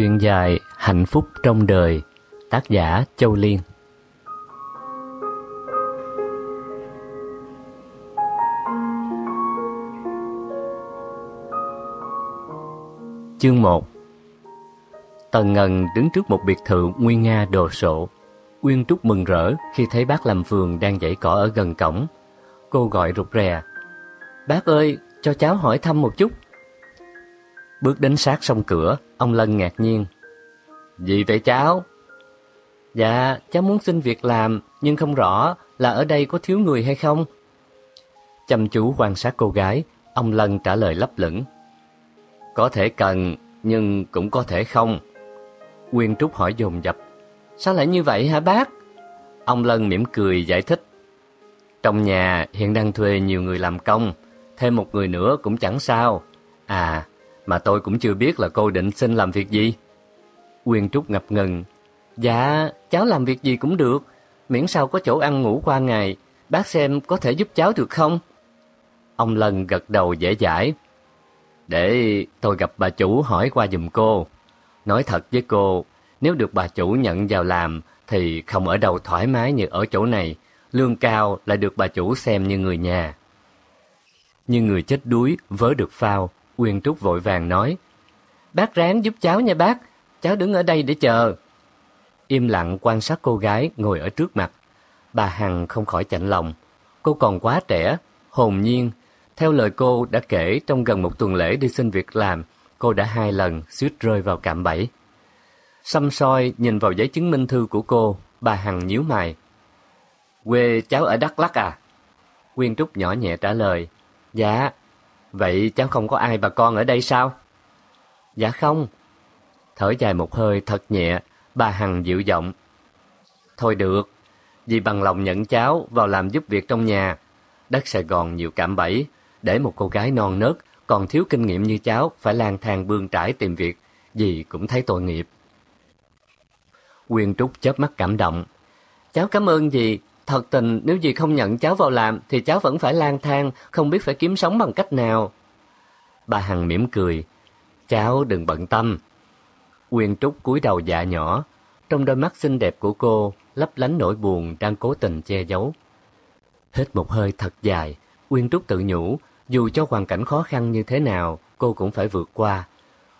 Truyện dài Hạnh phúc trong đời Tác giả Châu Liên Chương 1 Tần Ngần đứng trước một biệt thự nguyên nga đồ sộ. Uyên Trúc mừng rỡ khi thấy bác làm vườn đang dãy cỏ ở gần cổng. Cô gọi rụt rè. Bác ơi, cho cháu hỏi thăm một chút. Bước đến sát sông cửa, ông Lân ngạc nhiên. Gì vậy cháu? Dạ, cháu muốn xin việc làm, nhưng không rõ là ở đây có thiếu người hay không. Chăm chú quan sát cô gái, ông Lân trả lời lấp lửng. Có thể cần, nhưng cũng có thể không. Quyên Trúc hỏi dồn dập. Sao lại như vậy hả bác? Ông Lân mỉm cười giải thích. Trong nhà hiện đang thuê nhiều người làm công, thêm một người nữa cũng chẳng sao. À, mà tôi cũng chưa biết là cô định xin làm việc gì. Quyên Trúc ngập ngừng. Dạ, cháu làm việc gì cũng được, miễn sao có chỗ ăn ngủ qua ngày, bác xem có thể giúp cháu được không? Ông Lân gật đầu dễ dãi. Để tôi gặp bà chủ hỏi qua giùm cô. Nói thật với cô, nếu được bà chủ nhận vào làm thì không ở đâu thoải mái như ở chỗ này, lương cao lại được bà chủ xem như người nhà. Như người chết đuối vớ được phao, Quyên Trúc vội vàng nói: "Bác ráng giúp cháu nha bác, cháu đứng ở đây để chờ." Im lặng quan sát cô gái ngồi ở trước mặt. Bà Hằng không khỏi chạnh lòng, cô còn quá trẻ, hồn nhiên, theo lời cô đã kể trong gần một tuần lễ đi xin việc làm, cô đã hai lần suýt rơi vào cạm bẫy. Xăm soi nhìn vào giấy chứng minh thư của cô, bà Hằng nhíu mày. Quê cháu ở Đắk Lắk à? Quyên Trúc nhỏ nhẹ trả lời. Dạ. Vậy cháu không có ai bà con ở đây sao? Dạ không. Thở dài một hơi thật nhẹ, bà Hằng dịu giọng. Thôi được, vì bằng lòng nhận cháu vào làm giúp việc trong nhà. Đất Sài Gòn nhiều cạm bẫy, để một cô gái non nớt còn thiếu kinh nghiệm như cháu phải lang thang bươn trải tìm việc, dì cũng thấy tội nghiệp. Quyên Trúc chớp mắt cảm động. Cháu cảm ơn dì, thật tình nếu dì không nhận cháu vào làm thì cháu vẫn phải lang thang, không biết phải kiếm sống bằng cách nào. Bà Hằng mỉm cười. Cháu đừng bận tâm. Quyên Trúc cúi đầu dạ nhỏ, trong đôi mắt xinh đẹp của cô lấp lánh nỗi buồn đang cố tình che giấu. hết một hơi thật dài, Uyên Trúc tự nhủ, dù cho hoàn cảnh khó khăn như thế nào, cô cũng phải vượt qua.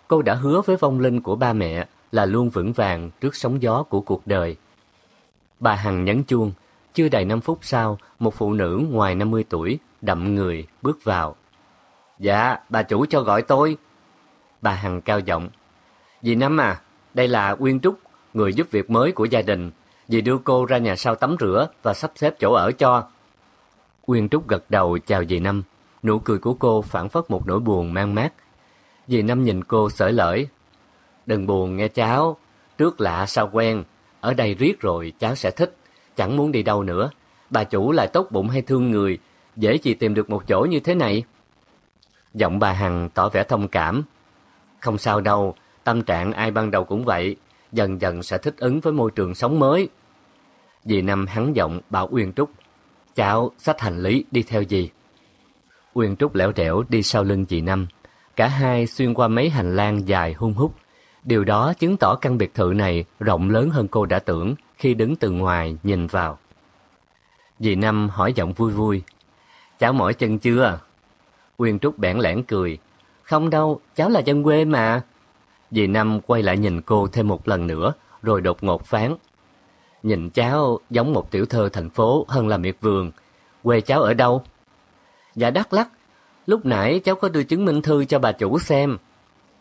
Cô đã hứa với vong linh của ba mẹ là luôn vững vàng trước sóng gió của cuộc đời. Bà Hằng nhấn chuông, chưa đầy 5 phút sau, một phụ nữ ngoài 50 tuổi, đậm người, bước vào. Dạ, bà chủ cho gọi tôi. Bà Hằng cao giọng. Dì Năm à, đây là Uyên Trúc, người giúp việc mới của gia đình. Dì đưa cô ra nhà sau tắm rửa và sắp xếp chỗ ở cho. Uyên Trúc gật đầu chào dì Năm. Nụ cười của cô phản phất một nỗi buồn mang mát. Dì Năm nhìn cô sởi lởi. Đừng buồn nghe cháu, trước lạ sao quen. Ở đây riết rồi cháu sẽ thích, chẳng muốn đi đâu nữa. Bà chủ lại tốt bụng hay thương người, dễ gì tìm được một chỗ như thế này. Giọng bà Hằng tỏ vẻ thông cảm. Không sao đâu, tâm trạng ai ban đầu cũng vậy, dần dần sẽ thích ứng với môi trường sống mới. Dì Năm hắn giọng bảo Uyên Trúc. Cháu xách hành lý đi theo dì. Uyên Trúc lẻo đẻo đi sau lưng dì Năm. Cả hai xuyên qua mấy hành lang dài hung hút. Điều đó chứng tỏ căn biệt thự này rộng lớn hơn cô đã tưởng khi đứng từ ngoài nhìn vào. Dì Năm hỏi giọng vui vui. Cháu mỏi chân chưa? Uyên Trúc bẽn lẽn cười. Không đâu, cháu là dân quê mà. Dì Năm quay lại nhìn cô thêm một lần nữa, rồi đột ngột phán. Nhìn cháu giống một tiểu thơ thành phố hơn là miệt vườn. Quê cháu ở đâu? Dạ Đắk Lắc." Lúc nãy cháu có đưa chứng minh thư cho bà chủ xem.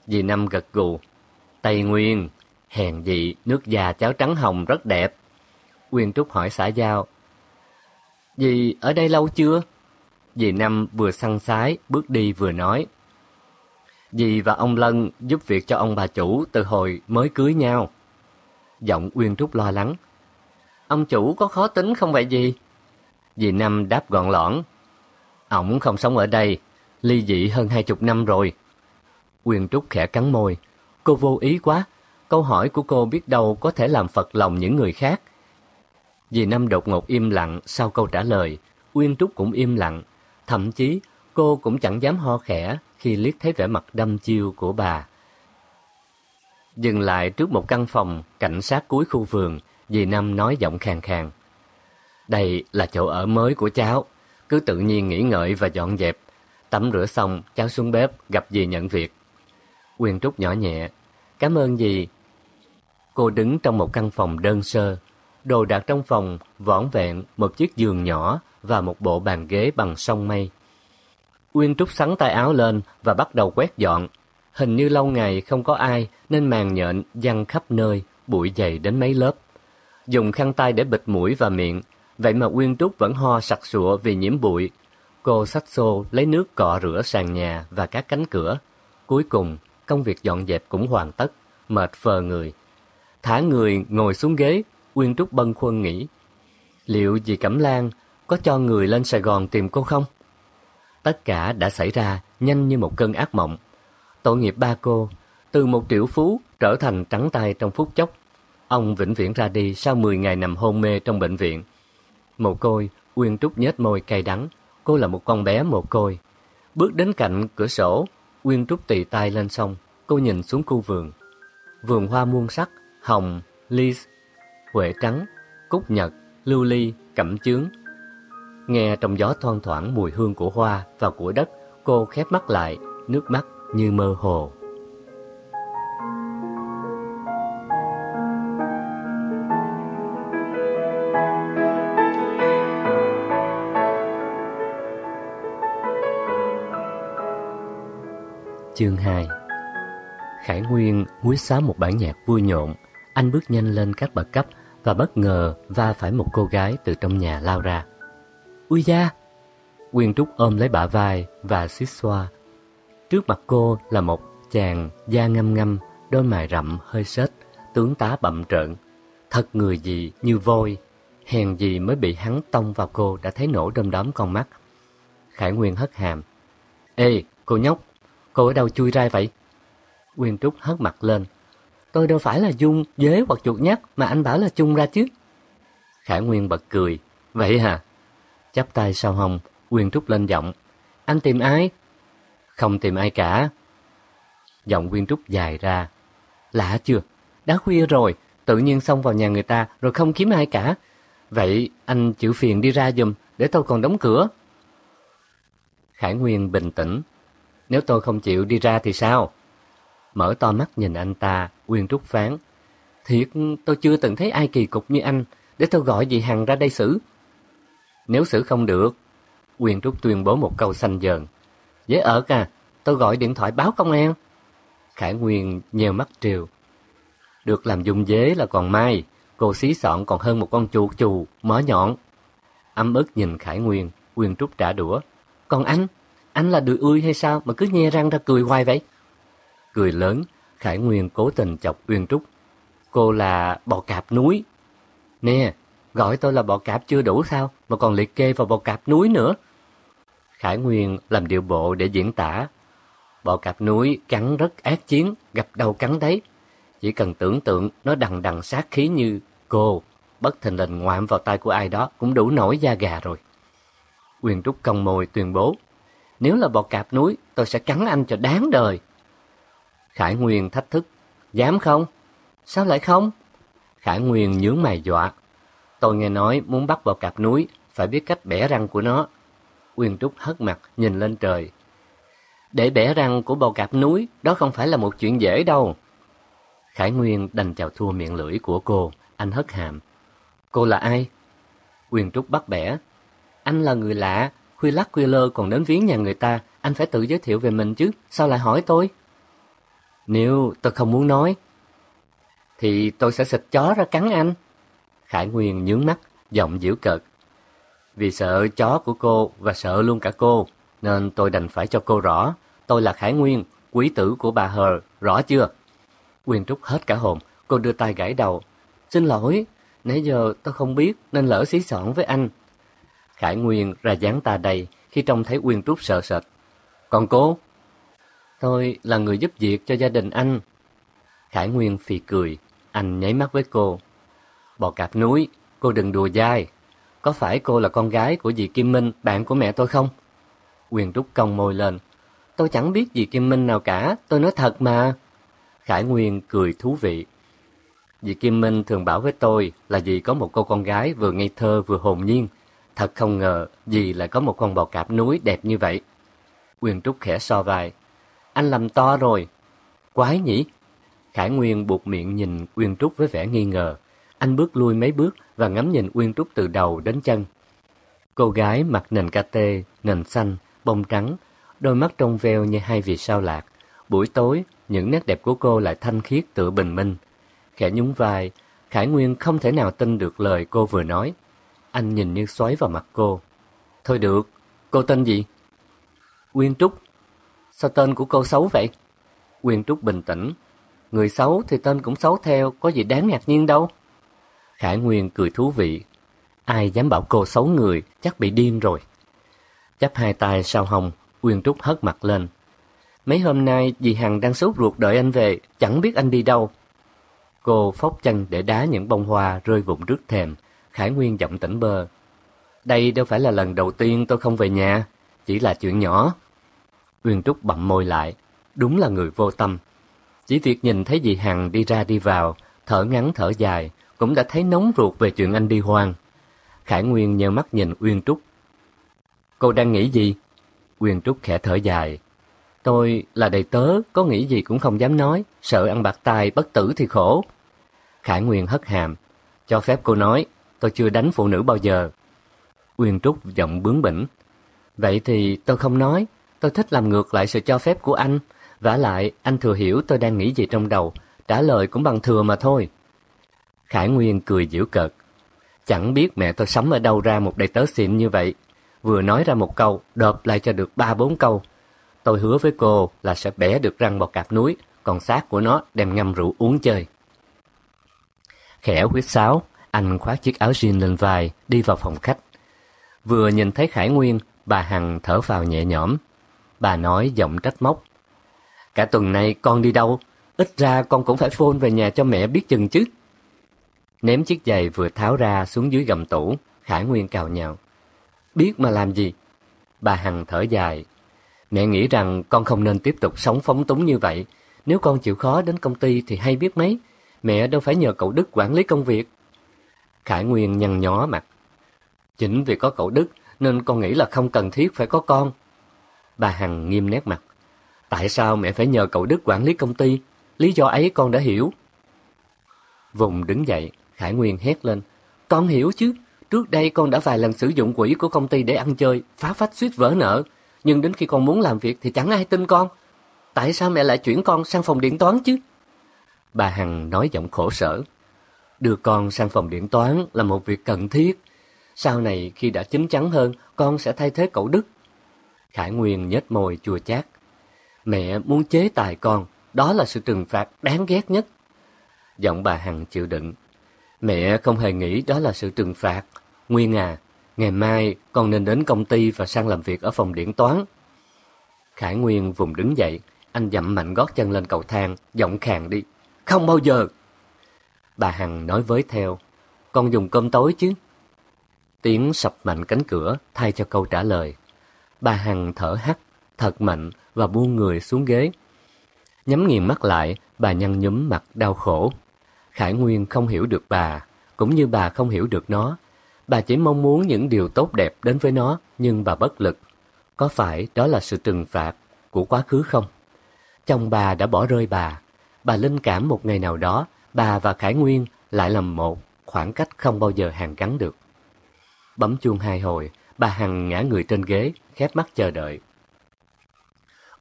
Dì Năm gật gù. Tây Nguyên. Hèn gì nước già cháo trắng hồng rất đẹp. Quyên Trúc hỏi xã giao. Dì ở đây lâu chưa? Dì Năm vừa săn sái, bước đi vừa nói. Dì và ông Lân giúp việc cho ông bà chủ từ hồi mới cưới nhau. Giọng Uyên Trúc lo lắng. Ông chủ có khó tính không vậy gì? Dì Năm đáp gọn lõn. Ổng không sống ở đây, ly dị hơn hai chục năm rồi. Uyên Trúc khẽ cắn môi. Cô vô ý quá, câu hỏi của cô biết đâu có thể làm phật lòng những người khác. Dì Năm đột ngột im lặng sau câu trả lời, Uyên Trúc cũng im lặng. Thậm chí, cô cũng chẳng dám ho khẽ khi liếc thấy vẻ mặt đăm chiêu của bà. dừng lại trước một căn phòng cảnh sát cuối khu vườn, dì Năm nói giọng khàn khàn. Đây là chỗ ở mới của cháu, cứ tự nhiên nghĩ ngợi và dọn dẹp. Tắm rửa xong, cháu xuống bếp gặp dì nhận việc. uyên Trúc nhỏ nhẹ, cảm ơn dì. Cô đứng trong một căn phòng đơn sơ, đồ đạc trong phòng vỏn vẹn một chiếc giường nhỏ và một bộ bàn ghế bằng sông mây. Uyên Trúc sắn tay áo lên và bắt đầu quét dọn. Hình như lâu ngày không có ai nên màn nhện văng khắp nơi, bụi dày đến mấy lớp. Dùng khăn tay để bịt mũi và miệng, vậy mà Uyên Trúc vẫn ho sặc sụa vì nhiễm bụi. Cô xách xô lấy nước cọ rửa sàn nhà và các cánh cửa. Cuối cùng, công việc dọn dẹp cũng hoàn tất, mệt phờ người. Thả người ngồi xuống ghế, Uyên Trúc bâng khuâng nghĩ. Liệu dì Cẩm Lan có cho người lên Sài Gòn tìm cô không? Tất cả đã xảy ra nhanh như một cơn ác mộng. Tội nghiệp ba cô, từ một triệu phú trở thành trắng tay trong phút chốc. Ông vĩnh viễn ra đi sau 10 ngày nằm hôn mê trong bệnh viện. Mồ côi, Uyên Trúc nhếch môi cay đắng. Cô là một con bé mồ côi. Bước đến cạnh cửa sổ, Uyên Trúc tì tay lên sông. Cô nhìn xuống khu vườn. Vườn hoa muôn sắc, hồng, ly, huệ trắng, cúc nhật, lưu ly, cẩm chướng, Nghe trong gió thoang thoảng mùi hương của hoa và của đất, cô khép mắt lại, nước mắt như mơ hồ. Chương 2 Khải Nguyên huýt xá một bản nhạc vui nhộn. Anh bước nhanh lên các bậc cấp và bất ngờ va phải một cô gái từ trong nhà lao ra. Ui da! Quyên Trúc ôm lấy bả vai và xít xoa. Trước mặt cô là một chàng da ngâm ngâm, đôi mày rậm hơi sết, tướng tá bậm trợn. Thật người gì như voi, hèn gì mới bị hắn tông vào cô đã thấy nổ đom đóm con mắt. Khải Nguyên hất hàm. Ê, cô nhóc, cô ở đâu chui ra vậy? Quyên Trúc hất mặt lên. Tôi đâu phải là Dung, dế hoặc chuột nhắt mà anh bảo là chung ra chứ. Khải Nguyên bật cười. Vậy hả? chắp tay sau hông, Quyên Trúc lên giọng. Anh tìm ai? Không tìm ai cả. Giọng Quyên Trúc dài ra. Lạ chưa? Đã khuya rồi, tự nhiên xông vào nhà người ta rồi không kiếm ai cả. Vậy anh chịu phiền đi ra giùm, để tôi còn đóng cửa. Khải Nguyên bình tĩnh. Nếu tôi không chịu đi ra thì sao? Mở to mắt nhìn anh ta, Quyền Trúc phán. Thiệt, tôi chưa từng thấy ai kỳ cục như anh, để tôi gọi dì Hằng ra đây xử. Nếu xử không được, Quyền Trúc tuyên bố một câu xanh dờn. Dễ ở à, tôi gọi điện thoại báo công an. Khải Nguyên nhèo mắt triều. Được làm dung dế là còn may, cô xí sọn còn hơn một con chuột chù, mỏ nhọn. Âm ức nhìn Khải Nguyên, Quyền Trúc trả đũa. Còn anh, anh là đùi ươi hay sao mà cứ nhe răng ra cười hoài vậy? Cười lớn, Khải Nguyên cố tình chọc Uyên Trúc. Cô là bò cạp núi. Nè, Gọi tôi là bọ cạp chưa đủ sao, mà còn liệt kê vào bọ cạp núi nữa. Khải Nguyên làm điệu bộ để diễn tả. Bọ cạp núi cắn rất ác chiến, gặp đầu cắn đấy. Chỉ cần tưởng tượng nó đằng đằng sát khí như cô, bất thình lình ngoạm vào tay của ai đó cũng đủ nổi da gà rồi. Quyền Trúc cong môi tuyên bố, nếu là bọ cạp núi, tôi sẽ cắn anh cho đáng đời. Khải Nguyên thách thức, dám không? Sao lại không? Khải Nguyên nhướng mày dọa, Tôi nghe nói muốn bắt vào cạp núi, phải biết cách bẻ răng của nó. Uyên Trúc hất mặt, nhìn lên trời. Để bẻ răng của bò cạp núi, đó không phải là một chuyện dễ đâu. Khải Nguyên đành chào thua miệng lưỡi của cô, anh hất hàm. Cô là ai? Uyên Trúc bắt bẻ. Anh là người lạ, khuya lắc khuya lơ còn đến viếng nhà người ta, anh phải tự giới thiệu về mình chứ, sao lại hỏi tôi? Nếu tôi không muốn nói, thì tôi sẽ xịt chó ra cắn anh. Khải Nguyên nhướng mắt, giọng giễu cợt. Vì sợ chó của cô và sợ luôn cả cô, nên tôi đành phải cho cô rõ. Tôi là Khải Nguyên, quý tử của bà Hờ, rõ chưa? Quyền Trúc hết cả hồn, cô đưa tay gãi đầu. Xin lỗi, nãy giờ tôi không biết nên lỡ xí xỏn với anh. Khải Nguyên ra dáng ta đầy khi trông thấy Quyền Trúc sợ sệt. Còn cô? Tôi là người giúp việc cho gia đình anh. Khải Nguyên phì cười, anh nháy mắt với cô. Bò cạp núi, cô đừng đùa dai. Có phải cô là con gái của dì Kim Minh, bạn của mẹ tôi không? Quyền Trúc cong môi lên. Tôi chẳng biết dì Kim Minh nào cả, tôi nói thật mà. Khải Nguyên cười thú vị. Dì Kim Minh thường bảo với tôi là dì có một cô con gái vừa ngây thơ vừa hồn nhiên. Thật không ngờ dì lại có một con bò cạp núi đẹp như vậy. Quyền Trúc khẽ so vai. Anh làm to rồi. Quái nhỉ? Khải Nguyên buộc miệng nhìn Uyên Trúc với vẻ nghi ngờ. Anh bước lui mấy bước và ngắm nhìn Uyên Trúc từ đầu đến chân. Cô gái mặc nền ca tê, nền xanh, bông trắng, đôi mắt trong veo như hai vì sao lạc. Buổi tối, những nét đẹp của cô lại thanh khiết tự bình minh. Khẽ nhún vai, Khải Nguyên không thể nào tin được lời cô vừa nói. Anh nhìn như xoáy vào mặt cô. Thôi được, cô tên gì? Uyên Trúc. Sao tên của cô xấu vậy? Quyên Trúc bình tĩnh. Người xấu thì tên cũng xấu theo, có gì đáng ngạc nhiên đâu. Khải Nguyên cười thú vị. Ai dám bảo cô xấu người, chắc bị điên rồi. Chắp hai tay sau hông, Quyên Trúc hất mặt lên. Mấy hôm nay dì Hằng đang sốt ruột đợi anh về, chẳng biết anh đi đâu. Cô phóc chân để đá những bông hoa rơi vụn rước thềm. Khải Nguyên giọng tỉnh bơ. Đây đâu phải là lần đầu tiên tôi không về nhà, chỉ là chuyện nhỏ. Uyên Trúc bậm môi lại, đúng là người vô tâm. Chỉ việc nhìn thấy dì Hằng đi ra đi vào, thở ngắn thở dài, cũng đã thấy nóng ruột về chuyện anh đi hoang. Khải Nguyên nheo mắt nhìn Uyên Trúc. Cô đang nghĩ gì? Uyên Trúc khẽ thở dài. Tôi là đầy tớ, có nghĩ gì cũng không dám nói, sợ ăn bạc tài bất tử thì khổ. Khải Nguyên hất hàm, cho phép cô nói, tôi chưa đánh phụ nữ bao giờ. Uyên Trúc giọng bướng bỉnh. Vậy thì tôi không nói, tôi thích làm ngược lại sự cho phép của anh. vả lại, anh thừa hiểu tôi đang nghĩ gì trong đầu, trả lời cũng bằng thừa mà thôi. Khải Nguyên cười giễu cợt. Chẳng biết mẹ tôi sắm ở đâu ra một đầy tớ xịn như vậy. Vừa nói ra một câu, đợp lại cho được ba bốn câu. Tôi hứa với cô là sẽ bẻ được răng bò cạp núi, còn xác của nó đem ngâm rượu uống chơi. Khẽ huyết sáo, anh khoác chiếc áo jean lên vai, đi vào phòng khách. Vừa nhìn thấy Khải Nguyên, bà Hằng thở vào nhẹ nhõm. Bà nói giọng trách móc. Cả tuần này con đi đâu? Ít ra con cũng phải phone về nhà cho mẹ biết chừng chứ. Ném chiếc giày vừa tháo ra xuống dưới gầm tủ, Khải Nguyên cào nhào. Biết mà làm gì? Bà Hằng thở dài. Mẹ nghĩ rằng con không nên tiếp tục sống phóng túng như vậy. Nếu con chịu khó đến công ty thì hay biết mấy. Mẹ đâu phải nhờ cậu Đức quản lý công việc. Khải Nguyên nhăn nhó mặt. Chính vì có cậu Đức nên con nghĩ là không cần thiết phải có con. Bà Hằng nghiêm nét mặt. Tại sao mẹ phải nhờ cậu Đức quản lý công ty? Lý do ấy con đã hiểu. Vùng đứng dậy, Khải Nguyên hét lên. Con hiểu chứ, trước đây con đã vài lần sử dụng quỹ của công ty để ăn chơi, phá phách suýt vỡ nợ. Nhưng đến khi con muốn làm việc thì chẳng ai tin con. Tại sao mẹ lại chuyển con sang phòng điện toán chứ? Bà Hằng nói giọng khổ sở. Đưa con sang phòng điện toán là một việc cần thiết. Sau này khi đã chín chắn hơn, con sẽ thay thế cậu Đức. Khải Nguyên nhếch môi chua chát. Mẹ muốn chế tài con, đó là sự trừng phạt đáng ghét nhất. Giọng bà Hằng chịu đựng. Mẹ không hề nghĩ đó là sự trừng phạt. Nguyên à, ngày mai con nên đến công ty và sang làm việc ở phòng điện toán. Khải Nguyên vùng đứng dậy, anh dậm mạnh gót chân lên cầu thang, giọng khàn đi. Không bao giờ! Bà Hằng nói với theo, con dùng cơm tối chứ? Tiếng sập mạnh cánh cửa thay cho câu trả lời. Bà Hằng thở hắt, thật mạnh và buông người xuống ghế. Nhắm nghiền mắt lại, bà nhăn nhúm mặt đau khổ. Khải Nguyên không hiểu được bà, cũng như bà không hiểu được nó. Bà chỉ mong muốn những điều tốt đẹp đến với nó, nhưng bà bất lực. Có phải đó là sự trừng phạt của quá khứ không? Chồng bà đã bỏ rơi bà. Bà linh cảm một ngày nào đó, bà và Khải Nguyên lại làm một, khoảng cách không bao giờ hàn gắn được. Bấm chuông hai hồi, bà Hằng ngã người trên ghế, khép mắt chờ đợi.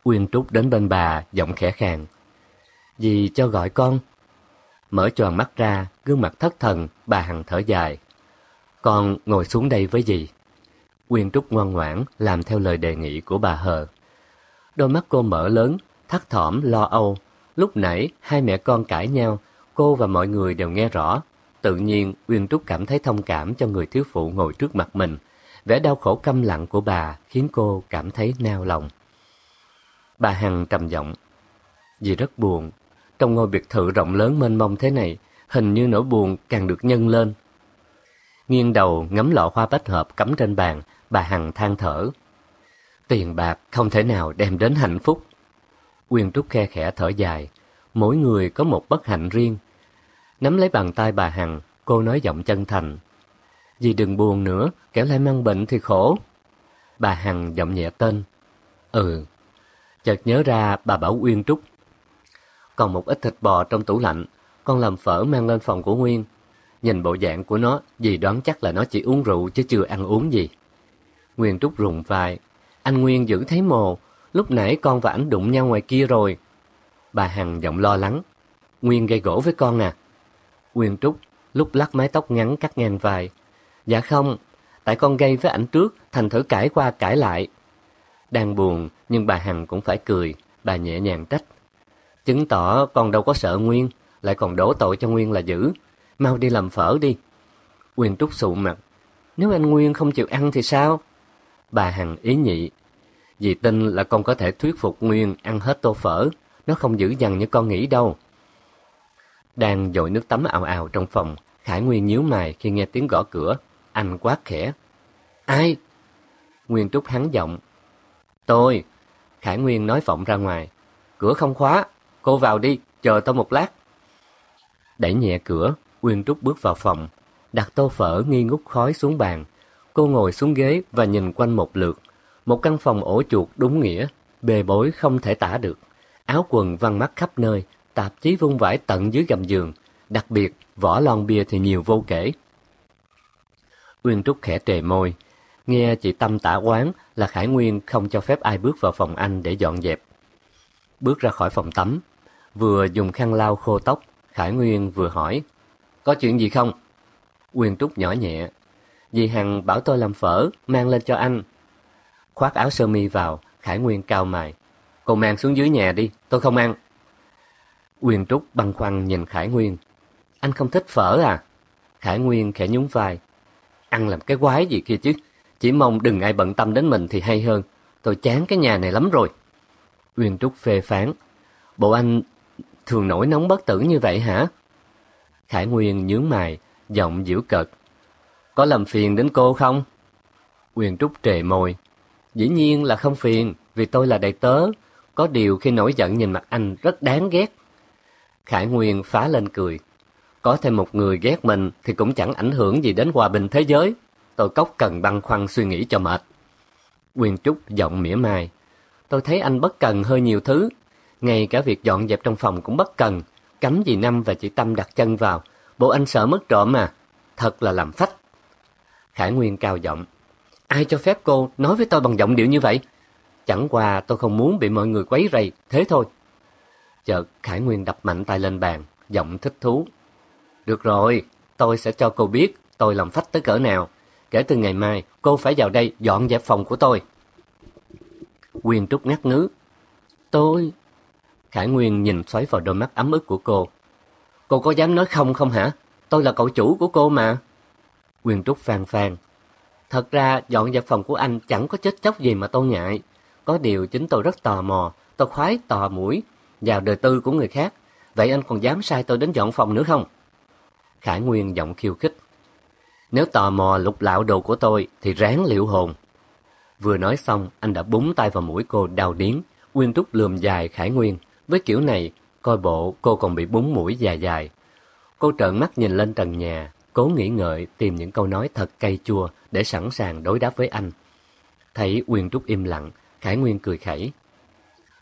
Uyên Trúc đến bên bà, giọng khẽ khàng. Dì cho gọi con. Mở tròn mắt ra, gương mặt thất thần, bà Hằng thở dài. Con ngồi xuống đây với dì. Uyên Trúc ngoan ngoãn, làm theo lời đề nghị của bà Hờ. Đôi mắt cô mở lớn, thắt thỏm, lo âu. Lúc nãy, hai mẹ con cãi nhau, cô và mọi người đều nghe rõ. Tự nhiên, Uyên Trúc cảm thấy thông cảm cho người thiếu phụ ngồi trước mặt mình. Vẻ đau khổ câm lặng của bà khiến cô cảm thấy nao lòng. Bà Hằng trầm giọng. Dì rất buồn. Trong ngôi biệt thự rộng lớn mênh mông thế này, hình như nỗi buồn càng được nhân lên. Nghiêng đầu ngắm lọ hoa bách hợp cắm trên bàn, bà Hằng than thở. Tiền bạc không thể nào đem đến hạnh phúc. Quyên Trúc khe khẽ thở dài. mỗi người có một bất hạnh riêng. Nắm lấy bàn tay bà Hằng, cô nói giọng chân thành. Dì đừng buồn nữa, kẻo lại mang bệnh thì khổ. Bà Hằng giọng nhẹ tên. Ừ. Chợt nhớ ra bà bảo Uyên Trúc. Còn một ít thịt bò trong tủ lạnh, con làm phở mang lên phòng của Nguyên. Nhìn bộ dạng của nó, dì đoán chắc là nó chỉ uống rượu chứ chưa ăn uống gì. Nguyên Trúc rùng vai. Anh Nguyên giữ thấy mồ, lúc nãy con và ảnh đụng nhau ngoài kia rồi. Bà Hằng giọng lo lắng. Nguyên gây gỗ với con à? Nguyên Trúc lúc lắc mái tóc ngắn cắt ngang vai. Dạ không, tại con gây với ảnh trước, thành thử cãi qua cãi lại. Đang buồn, nhưng bà Hằng cũng phải cười, bà nhẹ nhàng trách. Chứng tỏ con đâu có sợ Nguyên, lại còn đổ tội cho Nguyên là dữ. Mau đi làm phở đi. Quyền Trúc sụ mặt. Nếu anh Nguyên không chịu ăn thì sao? Bà Hằng ý nhị. Dì tin là con có thể thuyết phục Nguyên ăn hết tô phở. Nó không dữ dằn như con nghĩ đâu. Đang dội nước tắm ào ào trong phòng, Khải Nguyên nhíu mày khi nghe tiếng gõ cửa. Anh quát khẽ. Ai? Nguyên Trúc hắn giọng. Tôi. Khải Nguyên nói vọng ra ngoài. Cửa không khóa. Cô vào đi, chờ tôi một lát. Đẩy nhẹ cửa, Nguyên Trúc bước vào phòng. Đặt tô phở nghi ngút khói xuống bàn. Cô ngồi xuống ghế và nhìn quanh một lượt. Một căn phòng ổ chuột đúng nghĩa, bề bối không thể tả được. Áo quần văng mắt khắp nơi, tạp chí vung vãi tận dưới gầm giường. Đặc biệt, vỏ lon bia thì nhiều vô kể. Uyên Trúc khẽ trề môi. Nghe chị Tâm tả quán là Khải Nguyên không cho phép ai bước vào phòng anh để dọn dẹp. Bước ra khỏi phòng tắm, vừa dùng khăn lau khô tóc, Khải Nguyên vừa hỏi. Có chuyện gì không? Uyên Trúc nhỏ nhẹ. Dì Hằng bảo tôi làm phở, mang lên cho anh. Khoác áo sơ mi vào, Khải Nguyên cao mày. Cô mang xuống dưới nhà đi, tôi không ăn. Uyên Trúc băn khoăn nhìn Khải Nguyên. Anh không thích phở à? Khải Nguyên khẽ nhún vai. Ăn làm cái quái gì kia chứ. Chỉ mong đừng ai bận tâm đến mình thì hay hơn. Tôi chán cái nhà này lắm rồi. Uyên Trúc phê phán. Bộ anh thường nổi nóng bất tử như vậy hả? Khải Nguyên nhướng mày, giọng giễu cợt. Có làm phiền đến cô không? Uyên Trúc trề môi. Dĩ nhiên là không phiền, vì tôi là đại tớ. Có điều khi nổi giận nhìn mặt anh rất đáng ghét. Khải Nguyên phá lên cười. Có thêm một người ghét mình thì cũng chẳng ảnh hưởng gì đến hòa bình thế giới. Tôi cốc cần băn khoăn suy nghĩ cho mệt. Quyền Trúc giọng mỉa mai. Tôi thấy anh bất cần hơi nhiều thứ. Ngay cả việc dọn dẹp trong phòng cũng bất cần. Cấm gì Năm và chị Tâm đặt chân vào. Bộ anh sợ mất trộm mà. Thật là làm phách. Khải Nguyên cao giọng. Ai cho phép cô nói với tôi bằng giọng điệu như vậy? Chẳng qua tôi không muốn bị mọi người quấy rầy, thế thôi. Chợt Khải Nguyên đập mạnh tay lên bàn, giọng thích thú. Được rồi, tôi sẽ cho cô biết tôi làm phách tới cỡ nào. Kể từ ngày mai, cô phải vào đây dọn dẹp phòng của tôi. Quyên Trúc ngắt ngứ. Tôi... Khải Nguyên nhìn xoáy vào đôi mắt ấm ức của cô. Cô có dám nói không không hả? Tôi là cậu chủ của cô mà. Quyên Trúc phàn phàn Thật ra dọn dẹp phòng của anh chẳng có chết chóc gì mà tôi ngại. Có điều chính tôi rất tò mò, tôi khoái tò mũi vào đời tư của người khác. Vậy anh còn dám sai tôi đến dọn phòng nữa không? Khải Nguyên giọng khiêu khích. Nếu tò mò lục lạo đồ của tôi thì ráng liệu hồn. Vừa nói xong, anh đã búng tay vào mũi cô đau điến, Nguyên Trúc lườm dài Khải Nguyên. Với kiểu này, coi bộ cô còn bị búng mũi dài dài. Cô trợn mắt nhìn lên trần nhà, cố nghĩ ngợi tìm những câu nói thật cay chua để sẵn sàng đối đáp với anh. Thấy Nguyên Trúc im lặng, Khải Nguyên cười khẩy.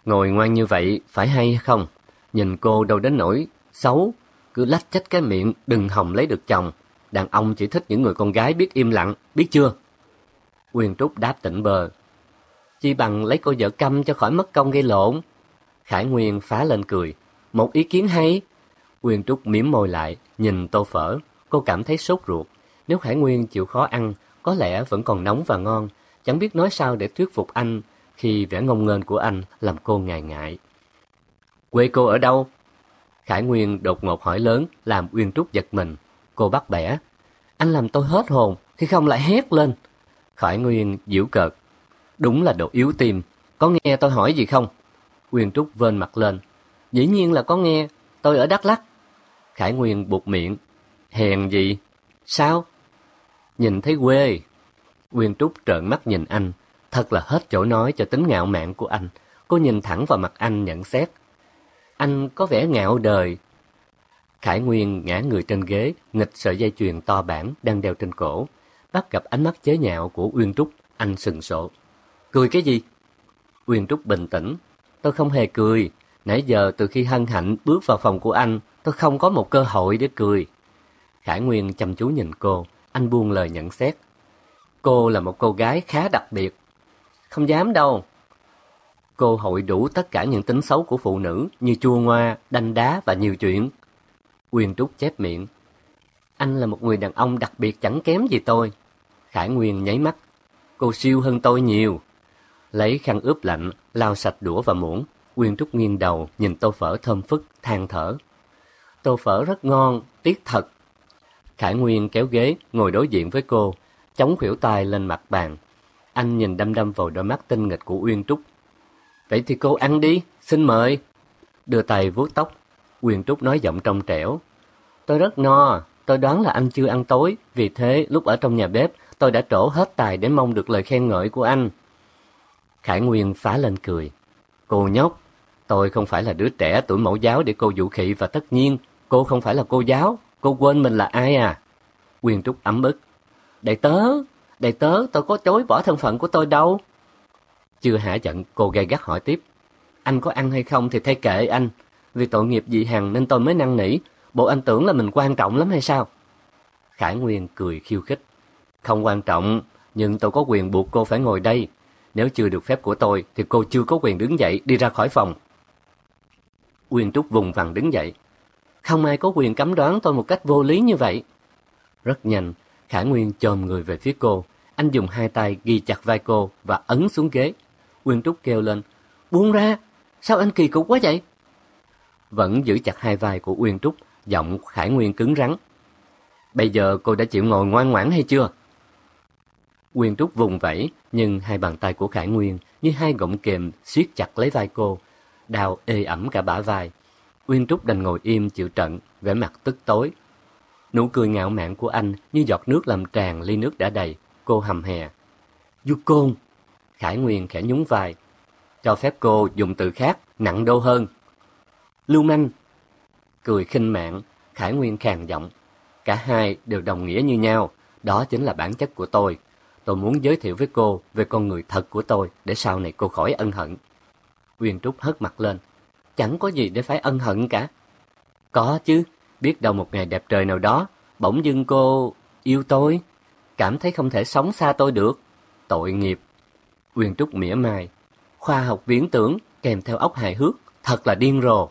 Ngồi ngoan như vậy phải hay không? Nhìn cô đâu đến nỗi xấu, cứ lách chách cái miệng đừng hòng lấy được chồng. Đàn ông chỉ thích những người con gái biết im lặng, biết chưa? Quyền Trúc đáp tỉnh bờ. Chi bằng lấy cô vợ câm cho khỏi mất công gây lộn. Khải Nguyên phá lên cười. Một ý kiến hay. Quyền Trúc mỉm môi lại, nhìn tô phở. Cô cảm thấy sốt ruột. Nếu Khải Nguyên chịu khó ăn, có lẽ vẫn còn nóng và ngon. Chẳng biết nói sao để thuyết phục anh khi vẻ ngông nghênh của anh làm cô ngại ngại. Quê cô ở đâu? Khải Nguyên đột ngột hỏi lớn làm Uyên Trúc giật mình. Cô bắt bẻ. Anh làm tôi hết hồn, khi không lại hét lên. Khải Nguyên giễu cợt. Đúng là độ yếu tim. Có nghe tôi hỏi gì không? Uyên Trúc vên mặt lên. Dĩ nhiên là có nghe. Tôi ở Đắk Lắk. Khải Nguyên buộc miệng. Hèn gì? Sao? Nhìn thấy quê. Uyên Trúc trợn mắt nhìn anh. Thật là hết chỗ nói cho tính ngạo mạn của anh. Cô nhìn thẳng vào mặt anh nhận xét. Anh có vẻ ngạo đời. Khải Nguyên ngã người trên ghế, nghịch sợi dây chuyền to bản đang đeo trên cổ. Bắt gặp ánh mắt chế nhạo của Uyên Trúc, anh sừng sộ. Cười cái gì? Uyên Trúc bình tĩnh. Tôi không hề cười. Nãy giờ từ khi hân hạnh bước vào phòng của anh, tôi không có một cơ hội để cười. Khải Nguyên chăm chú nhìn cô, anh buông lời nhận xét. Cô là một cô gái khá đặc biệt. Không dám đâu. Cô hội đủ tất cả những tính xấu của phụ nữ như chua ngoa, đanh đá và nhiều chuyện. Uyên Trúc chép miệng. Anh là một người đàn ông đặc biệt chẳng kém gì tôi. Khải Nguyên nháy mắt. Cô siêu hơn tôi nhiều. Lấy khăn ướp lạnh, lau sạch đũa và muỗng. Uyên Trúc nghiêng đầu, nhìn tô phở thơm phức, than thở. Tô phở rất ngon, tiếc thật. Khải Nguyên kéo ghế, ngồi đối diện với cô, chống khuỷu tay lên mặt bàn. Anh nhìn đăm đăm vào đôi mắt tinh nghịch của Uyên Trúc. Vậy thì cô ăn đi, xin mời. Đưa tay vuốt tóc, Quyền Trúc nói giọng trong trẻo. Tôi rất no, tôi đoán là anh chưa ăn tối, vì thế lúc ở trong nhà bếp tôi đã trổ hết tài để mong được lời khen ngợi của anh. Khải Nguyên phá lên cười. Cô nhóc, tôi không phải là đứa trẻ tuổi mẫu giáo để cô dụ khị và tất nhiên cô không phải là cô giáo, cô quên mình là ai à? Quyền Trúc ấm ức. Đại tớ, đại tớ, tôi có chối bỏ thân phận của tôi đâu. Chưa hả giận, cô gay gắt hỏi tiếp. Anh có ăn hay không thì thay kệ anh. Vì tội nghiệp dị hằng nên tôi mới năn nỉ. Bộ anh tưởng là mình quan trọng lắm hay sao? Khải Nguyên cười khiêu khích. Không quan trọng, nhưng tôi có quyền buộc cô phải ngồi đây. Nếu chưa được phép của tôi thì cô chưa có quyền đứng dậy đi ra khỏi phòng. Uyên Trúc vùng vằng đứng dậy. Không ai có quyền cấm đoán tôi một cách vô lý như vậy. Rất nhanh, Khải Nguyên chồm người về phía cô. Anh dùng hai tay ghi chặt vai cô và ấn xuống ghế. Uyên Trúc kêu lên. Buông ra! Sao anh kỳ cục quá vậy? Vẫn giữ chặt hai vai của Uyên Trúc, giọng Khải Nguyên cứng rắn. Bây giờ cô đã chịu ngồi ngoan ngoãn hay chưa? Uyên Trúc vùng vẫy, nhưng hai bàn tay của Khải Nguyên như hai gọng kềm siết chặt lấy vai cô, đào ê ẩm cả bả vai. Uyên Trúc đành ngồi im chịu trận, vẻ mặt tức tối. Nụ cười ngạo mạn của anh như giọt nước làm tràn ly nước đã đầy, cô hầm hè. Du côn! Khải Nguyên khẽ nhún vai. Cho phép cô dùng từ khác, nặng đô hơn. Lưu manh! Cười khinh mạng, Khải Nguyên khàn giọng. Cả hai đều đồng nghĩa như nhau, đó chính là bản chất của tôi. Tôi muốn giới thiệu với cô về con người thật của tôi để sau này cô khỏi ân hận. Uyên Trúc hất mặt lên. Chẳng có gì để phải ân hận cả. Có chứ, biết đâu một ngày đẹp trời nào đó, bỗng dưng cô yêu tôi, cảm thấy không thể sống xa tôi được. Tội nghiệp. Uyên Trúc mỉa mai. Khoa học viễn tưởng kèm theo ốc hài hước, thật là điên rồ.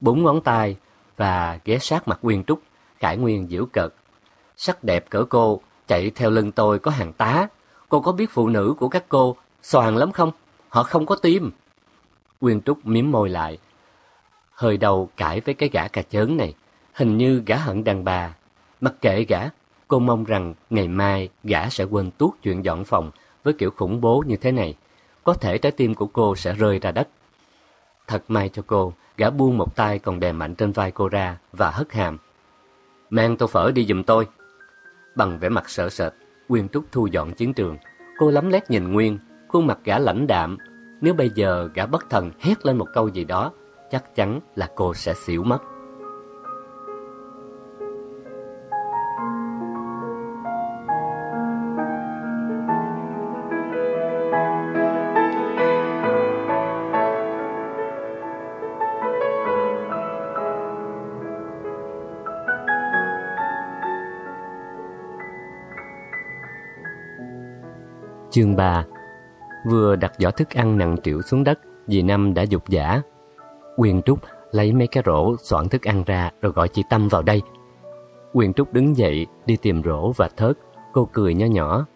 Bốn ngón tay và ghé sát mặt Uyên Trúc, Khải Nguyên giễu cợt. Sắc đẹp cỡ cô, chạy theo lưng tôi có hàng tá. Cô có biết phụ nữ của các cô xoàng lắm không? Họ không có tim. Uyên Trúc miếm môi lại. Hơi đầu cãi với cái gã cà chớn này. Hình như gã hận đàn bà. Mặc kệ gã, cô mong rằng ngày mai gã sẽ quên tuốt chuyện dọn phòng với kiểu khủng bố như thế này. Có thể trái tim của cô sẽ rơi ra đất. Thật may cho cô, gã buông một tay còn đè mạnh trên vai cô ra và hất hàm. Mang tô phở đi giùm tôi. Bằng vẻ mặt sợ sệt, Nguyên Trúc thu dọn chiến trường. Cô lắm lét nhìn Nguyên, khuôn mặt gã lãnh đạm. Nếu bây giờ gã bất thần hét lên một câu gì đó, chắc chắn là cô sẽ xỉu mất. Chương 3 Vừa đặt giỏ thức ăn nặng triệu xuống đất, dì Năm đã dục giả. Quyền Trúc lấy mấy cái rổ soạn thức ăn ra rồi gọi chị Tâm vào đây. Quyền Trúc đứng dậy, đi tìm rổ và thớt. Cô cười nhỏ nhỏ.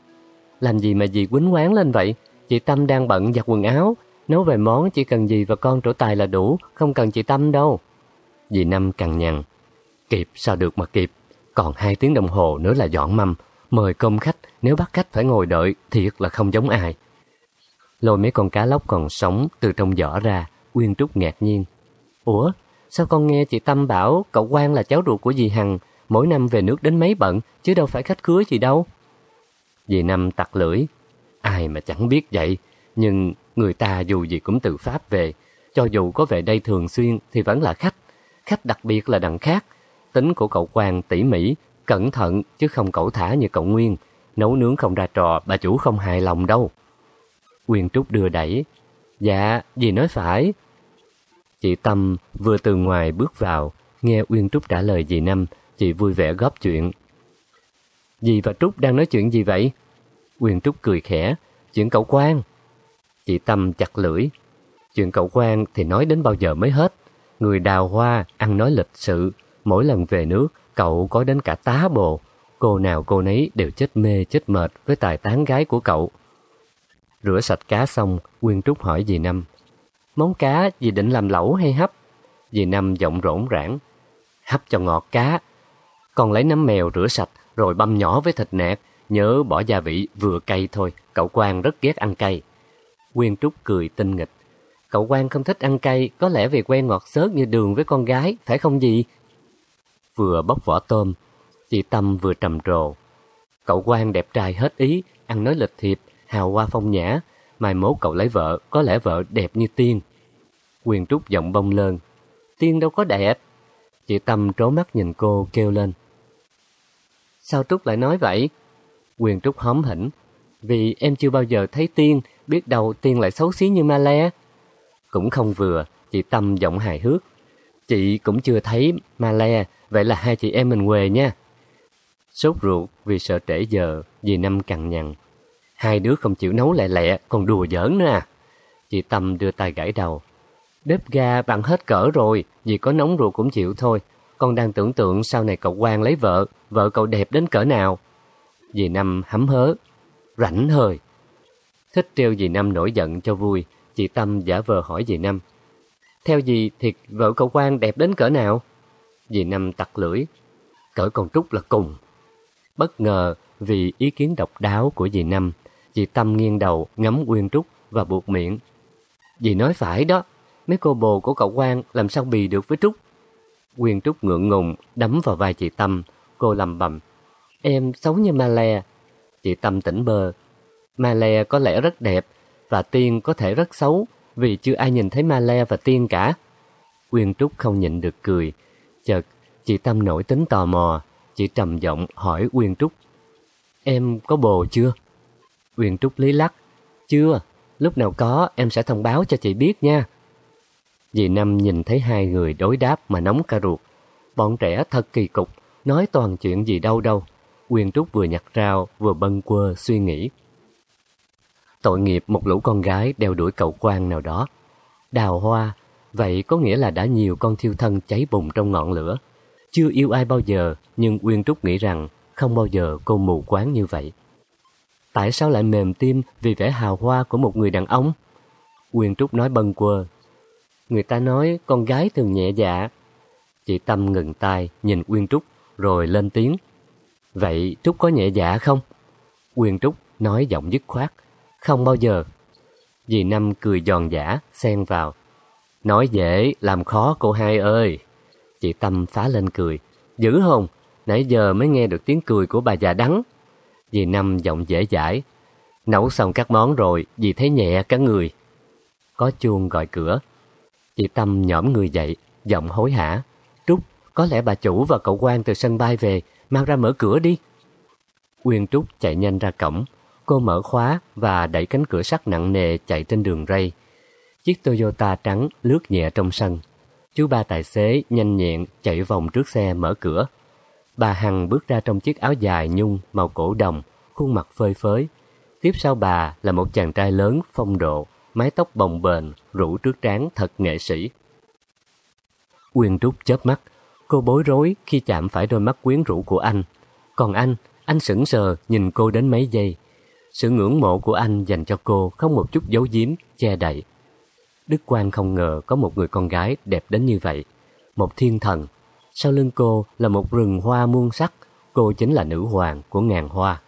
Làm gì mà dì quýnh quán lên vậy? Chị Tâm đang bận giặt quần áo. Nấu về món chỉ cần dì và con trổ tài là đủ, không cần chị Tâm đâu. Dì Năm cằn nhằn. Kịp sao được mà kịp. Còn hai tiếng đồng hồ nữa là dọn mâm. Mời công khách, nếu bắt khách phải ngồi đợi, thiệt là không giống ai. Lôi mấy con cá lóc còn sống từ trong giỏ ra, Uyên Trúc ngạc nhiên. Ủa, sao con nghe chị Tâm bảo cậu quan là cháu ruột của dì Hằng, mỗi năm về nước đến mấy bận, chứ đâu phải khách cưới gì đâu. Dì Năm tặc lưỡi, ai mà chẳng biết vậy, nhưng người ta dù gì cũng từ Pháp về, cho dù có về đây thường xuyên thì vẫn là khách. Khách đặc biệt là đằng khác. Tính của cậu Quang tỉ mỉ, cẩn thận chứ không cẩu thả như cậu Nguyên. Nấu nướng không ra trò, bà chủ không hài lòng đâu. Quyên Trúc đưa đẩy. Dạ, dì nói phải. Chị Tâm vừa từ ngoài bước vào, nghe Uyên Trúc trả lời dì Năm, chị vui vẻ góp chuyện. Dì và Trúc đang nói chuyện gì vậy? Uyên Trúc cười khẽ, chuyện cậu Quang. Chị Tâm chặt lưỡi, chuyện cậu Quang thì nói đến bao giờ mới hết. Người đào hoa, ăn nói lịch sự, mỗi lần về nước, cậu có đến cả tá bồ. Cô nào cô nấy đều chết mê chết mệt với tài tán gái của cậu. Rửa sạch cá xong, Quyên Trúc hỏi dì Năm. Món cá dì định làm lẩu hay hấp? Dì Năm giọng rỗn rãng. Hấp cho ngọt cá. Còn lấy nấm mèo rửa sạch rồi băm nhỏ với thịt nạc. Nhớ bỏ gia vị vừa cay thôi, cậu Quang rất ghét ăn cay. Quyên Trúc cười tinh nghịch. Cậu Quang không thích ăn cay, có lẽ vì quen ngọt xớt như đường với con gái, phải không gì? Vừa bóc vỏ tôm, chị Tâm vừa trầm trồ. Cậu quan đẹp trai hết ý, ăn nói lịch thiệp, hào hoa phong nhã, mai mốt cậu lấy vợ, có lẽ vợ đẹp như tiên. Quyền Trúc giọng bông lơn, tiên đâu có đẹp. Chị Tâm trố mắt nhìn cô kêu lên. Sao Trúc lại nói vậy? Quyền Trúc hóm hỉnh, vì em chưa bao giờ thấy tiên, biết đâu tiên lại xấu xí như ma le. Cũng không vừa, chị Tâm giọng hài hước. Chị cũng chưa thấy ma le, vậy là hai chị em mình quề nha. Sốt ruột vì sợ trễ giờ, vì Năm cằn nhằn. Hai đứa không chịu nấu lẹ lẹ, còn đùa giỡn nữa à. Chị Tâm đưa tay gãi đầu. Bếp ga bằng hết cỡ rồi, vì có nóng ruột cũng chịu thôi. Con đang tưởng tượng sau này cậu Quang lấy vợ, vợ cậu đẹp đến cỡ nào. Dì Năm hấm hớ, rảnh hơi. Thích trêu dì Năm nổi giận cho vui, chị Tâm giả vờ hỏi dì Năm. Theo gì thì vợ cậu quan đẹp đến cỡ nào? Dì Năm tặc lưỡi, cỡ con Trúc là cùng. Bất ngờ vì ý kiến độc đáo của dì Năm, Chị Tâm nghiêng đầu ngắm Quyên Trúc và buộc miệng. Dì nói phải đó, mấy cô bồ của cậu quan làm sao bì được với Trúc. Quyên Trúc ngượng ngùng đấm vào vai chị Tâm, cô lầm bầm. Em xấu như ma le. Chị Tâm tỉnh bơ. Ma le có lẽ rất đẹp và Tiên có thể rất xấu vì chưa ai nhìn thấy ma le và Tiên cả. Uyên Trúc không nhịn được cười. Chợt, chị Tâm nổi tính tò mò. Chị trầm giọng hỏi Uyên Trúc. Em có bồ chưa? Uyên Trúc lý lắc. Chưa, lúc nào có em sẽ thông báo cho chị biết nha. Dì Năm nhìn thấy hai người đối đáp mà nóng cả ruột. Bọn trẻ thật kỳ cục, nói toàn chuyện gì đâu đâu. Uyên Trúc vừa nhặt rau, vừa bâng quơ suy nghĩ. Tội nghiệp một lũ con gái đeo đuổi cậu quan nào đó. Đào hoa, vậy có nghĩa là đã nhiều con thiêu thân cháy bùng trong ngọn lửa. Chưa yêu ai bao giờ, nhưng Uyên Trúc nghĩ rằng không bao giờ cô mù quáng như vậy. Tại sao lại mềm tim vì vẻ hào hoa của một người đàn ông? uyên Trúc nói bâng quơ. Người ta nói con gái thường nhẹ dạ. Chị Tâm ngừng tay nhìn Uyên Trúc rồi lên tiếng. Vậy Trúc có nhẹ dạ không? Uyên Trúc nói giọng dứt khoát. Không bao giờ. Dì Năm cười giòn giả, xen vào. Nói dễ, làm khó cô hai ơi. Chị Tâm phá lên cười. Dữ không? Nãy giờ mới nghe được tiếng cười của bà già đắng. Dì Năm giọng dễ dãi. Nấu xong các món rồi, dì thấy nhẹ cả người. Có chuông gọi cửa. Chị Tâm nhõm người dậy, giọng hối hả. Trúc, có lẽ bà chủ và cậu quan từ sân bay về, mau ra mở cửa đi. Uyên Trúc chạy nhanh ra cổng. Cô mở khóa và đẩy cánh cửa sắt nặng nề chạy trên đường ray. Chiếc Toyota trắng lướt nhẹ trong sân. Chú ba tài xế nhanh nhẹn chạy vòng trước xe mở cửa. Bà Hằng bước ra trong chiếc áo dài nhung màu cổ đồng, khuôn mặt phơi phới. Tiếp sau bà là một chàng trai lớn phong độ, mái tóc bồng bềnh, rủ trước trán thật nghệ sĩ. Quyên Trúc chớp mắt, cô bối rối khi chạm phải đôi mắt quyến rũ của anh. Còn anh, anh sững sờ nhìn cô đến mấy giây. Sự ngưỡng mộ của anh dành cho cô không một chút giấu giếm, che đậy. Đức Quang không ngờ có một người con gái đẹp đến như vậy. Một thiên thần, sau lưng cô là một rừng hoa muôn sắc, cô chính là nữ hoàng của ngàn hoa.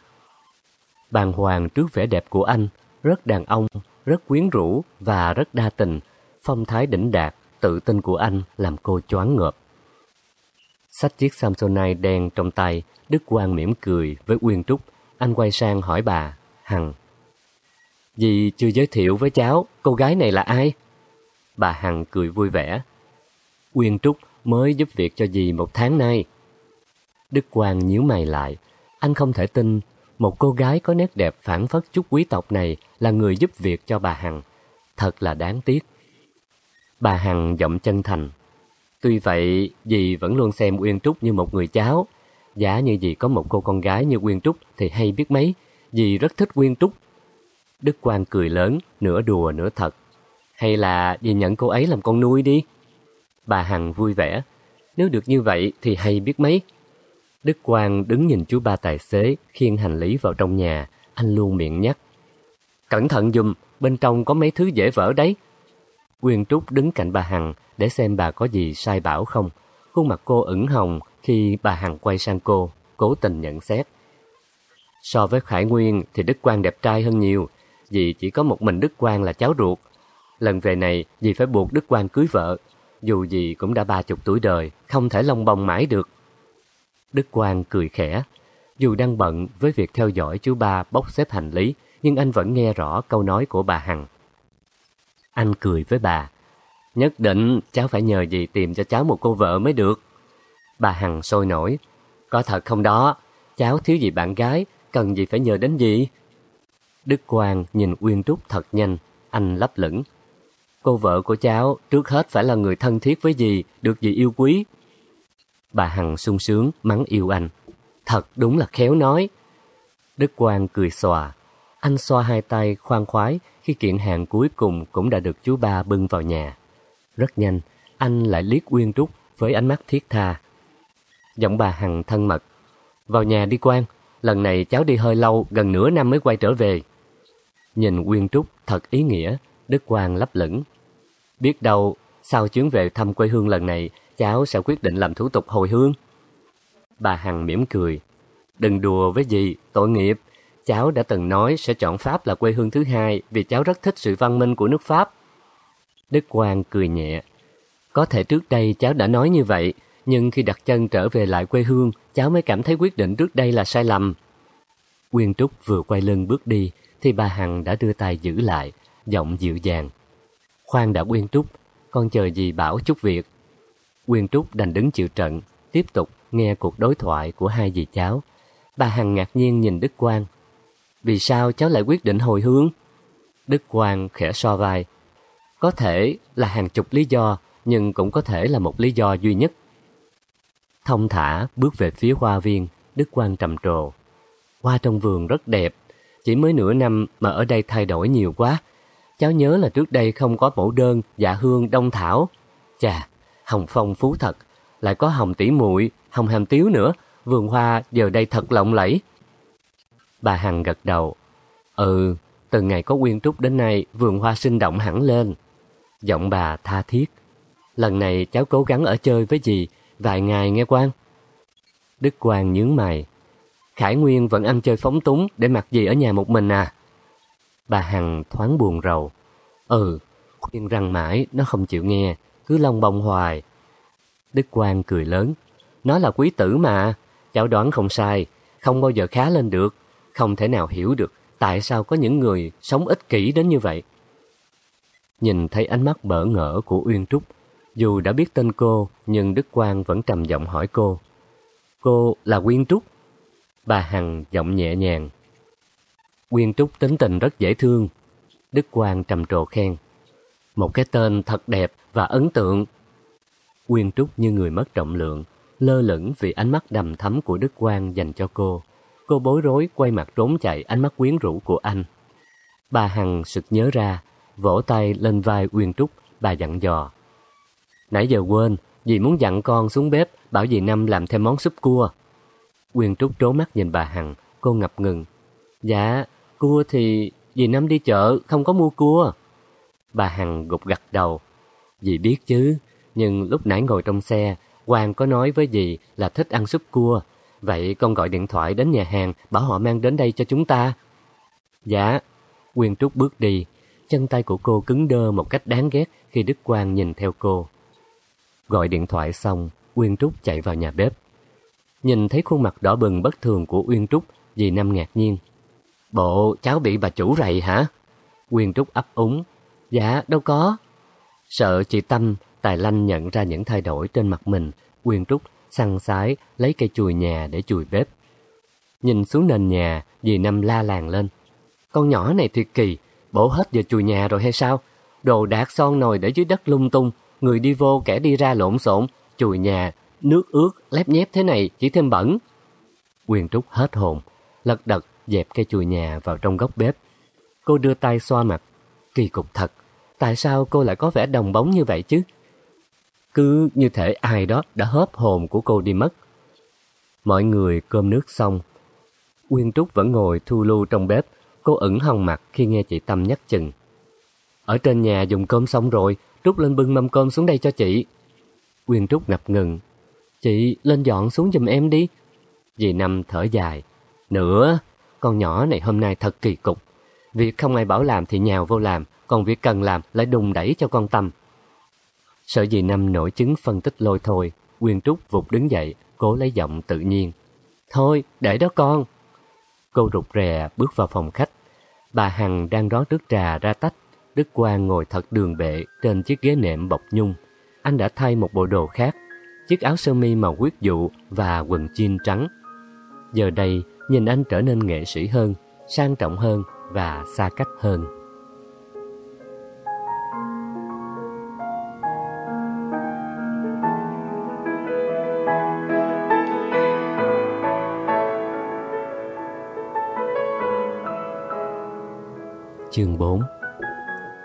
Bàn hoàng trước vẻ đẹp của anh, rất đàn ông, rất quyến rũ và rất đa tình, phong thái đỉnh đạt, tự tin của anh làm cô choáng ngợp. Xách chiếc Samsonite đen trong tay, Đức Quang mỉm cười với Uyên Trúc, anh quay sang hỏi bà, Hằng. Dì chưa giới thiệu với cháu, cô gái này là ai? Bà Hằng cười vui vẻ. Uyên Trúc mới giúp việc cho dì một tháng nay. Đức Quang nhíu mày lại. Anh không thể tin một cô gái có nét đẹp phản phất chút quý tộc này là người giúp việc cho bà Hằng. Thật là đáng tiếc. Bà Hằng giọng chân thành. Tuy vậy, dì vẫn luôn xem Uyên Trúc như một người cháu. Giả như dì có một cô con gái như Uyên Trúc thì hay biết mấy vì rất thích Nguyên Trúc. Đức Quang cười lớn, nửa đùa nửa thật. Hay là đi nhận cô ấy làm con nuôi đi? Bà Hằng vui vẻ. Nếu được như vậy thì hay biết mấy. Đức Quang đứng nhìn chú ba tài xế khiêng hành lý vào trong nhà. Anh luôn miệng nhắc. Cẩn thận dùm, bên trong có mấy thứ dễ vỡ đấy. Quyên Trúc đứng cạnh bà Hằng để xem bà có gì sai bảo không. Khuôn mặt cô ửng hồng khi bà Hằng quay sang cô, cố tình nhận xét. So với Khải Nguyên thì Đức Quang đẹp trai hơn nhiều, vì chỉ có một mình Đức Quang là cháu ruột. Lần về này, dì phải buộc Đức Quang cưới vợ. Dù gì cũng đã ba chục tuổi đời, không thể lông bông mãi được. Đức Quang cười khẽ. Dù đang bận với việc theo dõi chú ba bốc xếp hành lý, nhưng anh vẫn nghe rõ câu nói của bà Hằng. Anh cười với bà. Nhất định cháu phải nhờ gì tìm cho cháu một cô vợ mới được. Bà Hằng sôi nổi. Có thật không đó? Cháu thiếu gì bạn gái, cần gì phải nhờ đến gì? Đức Quang nhìn Uyên Trúc thật nhanh, anh lấp lửng. Cô vợ của cháu trước hết phải là người thân thiết với dì, được dì yêu quý. Bà Hằng sung sướng, mắng yêu anh. Thật đúng là khéo nói. Đức Quang cười xòa. Anh xoa hai tay khoan khoái khi kiện hàng cuối cùng cũng đã được chú ba bưng vào nhà. Rất nhanh, anh lại liếc Uyên Trúc với ánh mắt thiết tha. Giọng bà Hằng thân mật. Vào nhà đi quang lần này cháu đi hơi lâu, gần nửa năm mới quay trở về. Nhìn Uyên Trúc thật ý nghĩa, Đức Quang lấp lửng. Biết đâu, sau chuyến về thăm quê hương lần này, cháu sẽ quyết định làm thủ tục hồi hương. Bà Hằng mỉm cười. Đừng đùa với gì, tội nghiệp. Cháu đã từng nói sẽ chọn Pháp là quê hương thứ hai vì cháu rất thích sự văn minh của nước Pháp. Đức Quang cười nhẹ. Có thể trước đây cháu đã nói như vậy, nhưng khi đặt chân trở về lại quê hương, cháu mới cảm thấy quyết định trước đây là sai lầm. Quyên Trúc vừa quay lưng bước đi, thì bà Hằng đã đưa tay giữ lại, giọng dịu dàng. Khoan đã Quyên Trúc, con chờ gì bảo chút việc. Quyên Trúc đành đứng chịu trận, tiếp tục nghe cuộc đối thoại của hai dì cháu. Bà Hằng ngạc nhiên nhìn Đức Quang. Vì sao cháu lại quyết định hồi hướng? Đức Quang khẽ so vai. Có thể là hàng chục lý do, nhưng cũng có thể là một lý do duy nhất. Thông thả bước về phía hoa viên, Đức Quang trầm trồ. Hoa trong vườn rất đẹp, chỉ mới nửa năm mà ở đây thay đổi nhiều quá. Cháu nhớ là trước đây không có mẫu đơn, dạ hương, đông thảo. Chà, hồng phong phú thật, lại có hồng tỷ muội, hồng hàm tiếu nữa, vườn hoa giờ đây thật lộng lẫy. Bà Hằng gật đầu. Ừ, từ ngày có quyên trúc đến nay, vườn hoa sinh động hẳn lên. Giọng bà tha thiết. Lần này cháu cố gắng ở chơi với dì, vài ngày nghe quan. Đức Quang nhướng mày. Khải Nguyên vẫn ăn chơi phóng túng để mặc gì ở nhà một mình à? Bà Hằng thoáng buồn rầu. Ừ, khuyên răng mãi, nó không chịu nghe, cứ lông bông hoài. Đức Quang cười lớn. Nó là quý tử mà, cháu đoán không sai, không bao giờ khá lên được, không thể nào hiểu được tại sao có những người sống ích kỷ đến như vậy. Nhìn thấy ánh mắt bỡ ngỡ của Uyên Trúc, dù đã biết tên cô, nhưng Đức Quang vẫn trầm giọng hỏi cô. Cô là quyên Trúc? Bà Hằng giọng nhẹ nhàng. quyên Trúc tính tình rất dễ thương. Đức Quang trầm trồ khen. Một cái tên thật đẹp và ấn tượng. quyên Trúc như người mất trọng lượng, lơ lửng vì ánh mắt đầm thắm của Đức Quang dành cho cô. Cô bối rối quay mặt trốn chạy ánh mắt quyến rũ của anh. Bà Hằng sực nhớ ra, vỗ tay lên vai Uyên Trúc, bà dặn dò. Nãy giờ quên, dì muốn dặn con xuống bếp, bảo dì Năm làm thêm món súp cua. quyên Trúc trố mắt nhìn bà Hằng, cô ngập ngừng. Dạ, cua thì dì Năm đi chợ, không có mua cua. Bà Hằng gục gặt đầu. Dì biết chứ, nhưng lúc nãy ngồi trong xe, quang có nói với dì là thích ăn súp cua. Vậy con gọi điện thoại đến nhà hàng, bảo họ mang đến đây cho chúng ta. Dạ, quyên Trúc bước đi, chân tay của cô cứng đơ một cách đáng ghét khi Đức Quang nhìn theo cô. Gọi điện thoại xong, Uyên Trúc chạy vào nhà bếp. Nhìn thấy khuôn mặt đỏ bừng bất thường của Uyên Trúc, dì Năm ngạc nhiên. Bộ cháu bị bà chủ rầy hả? Uyên Trúc ấp úng. Dạ, đâu có. Sợ chị Tâm, Tài Lanh nhận ra những thay đổi trên mặt mình, uyên Trúc săn sái lấy cây chùi nhà để chùi bếp. Nhìn xuống nền nhà, dì Năm la làng lên. Con nhỏ này thiệt kỳ, bổ hết giờ chùi nhà rồi hay sao? Đồ đạc son nồi để dưới đất lung tung, người đi vô kẻ đi ra lộn xộn, chùi nhà, nước ướt, lép nhép thế này chỉ thêm bẩn. Quyền Trúc hết hồn, lật đật dẹp cây chùi nhà vào trong góc bếp. Cô đưa tay xoa mặt. Kỳ cục thật, tại sao cô lại có vẻ đồng bóng như vậy chứ? Cứ như thể ai đó đã hớp hồn của cô đi mất. Mọi người cơm nước xong. Quyên Trúc vẫn ngồi thu lưu trong bếp. Cô ửng hồng mặt khi nghe chị Tâm nhắc chừng. Ở trên nhà dùng cơm xong rồi, Trúc lên bưng mâm cơm xuống đây cho chị. Quyên Trúc ngập ngừng. Chị lên dọn xuống giùm em đi. Dì Năm thở dài. Nữa, con nhỏ này hôm nay thật kỳ cục. Việc không ai bảo làm thì nhào vô làm, còn việc cần làm lại đùng đẩy cho con Tâm. Sợ dì Năm nổi chứng phân tích lôi thôi, Quyên Trúc vụt đứng dậy, cố lấy giọng tự nhiên. Thôi, để đó con. Cô rụt rè bước vào phòng khách. Bà Hằng đang rót nước trà ra tách. Đức Quang ngồi thật đường bệ trên chiếc ghế nệm bọc nhung. Anh đã thay một bộ đồ khác, chiếc áo sơ mi màu quyết dụ và quần jean trắng. Giờ đây, nhìn anh trở nên nghệ sĩ hơn, sang trọng hơn và xa cách hơn. Chương 4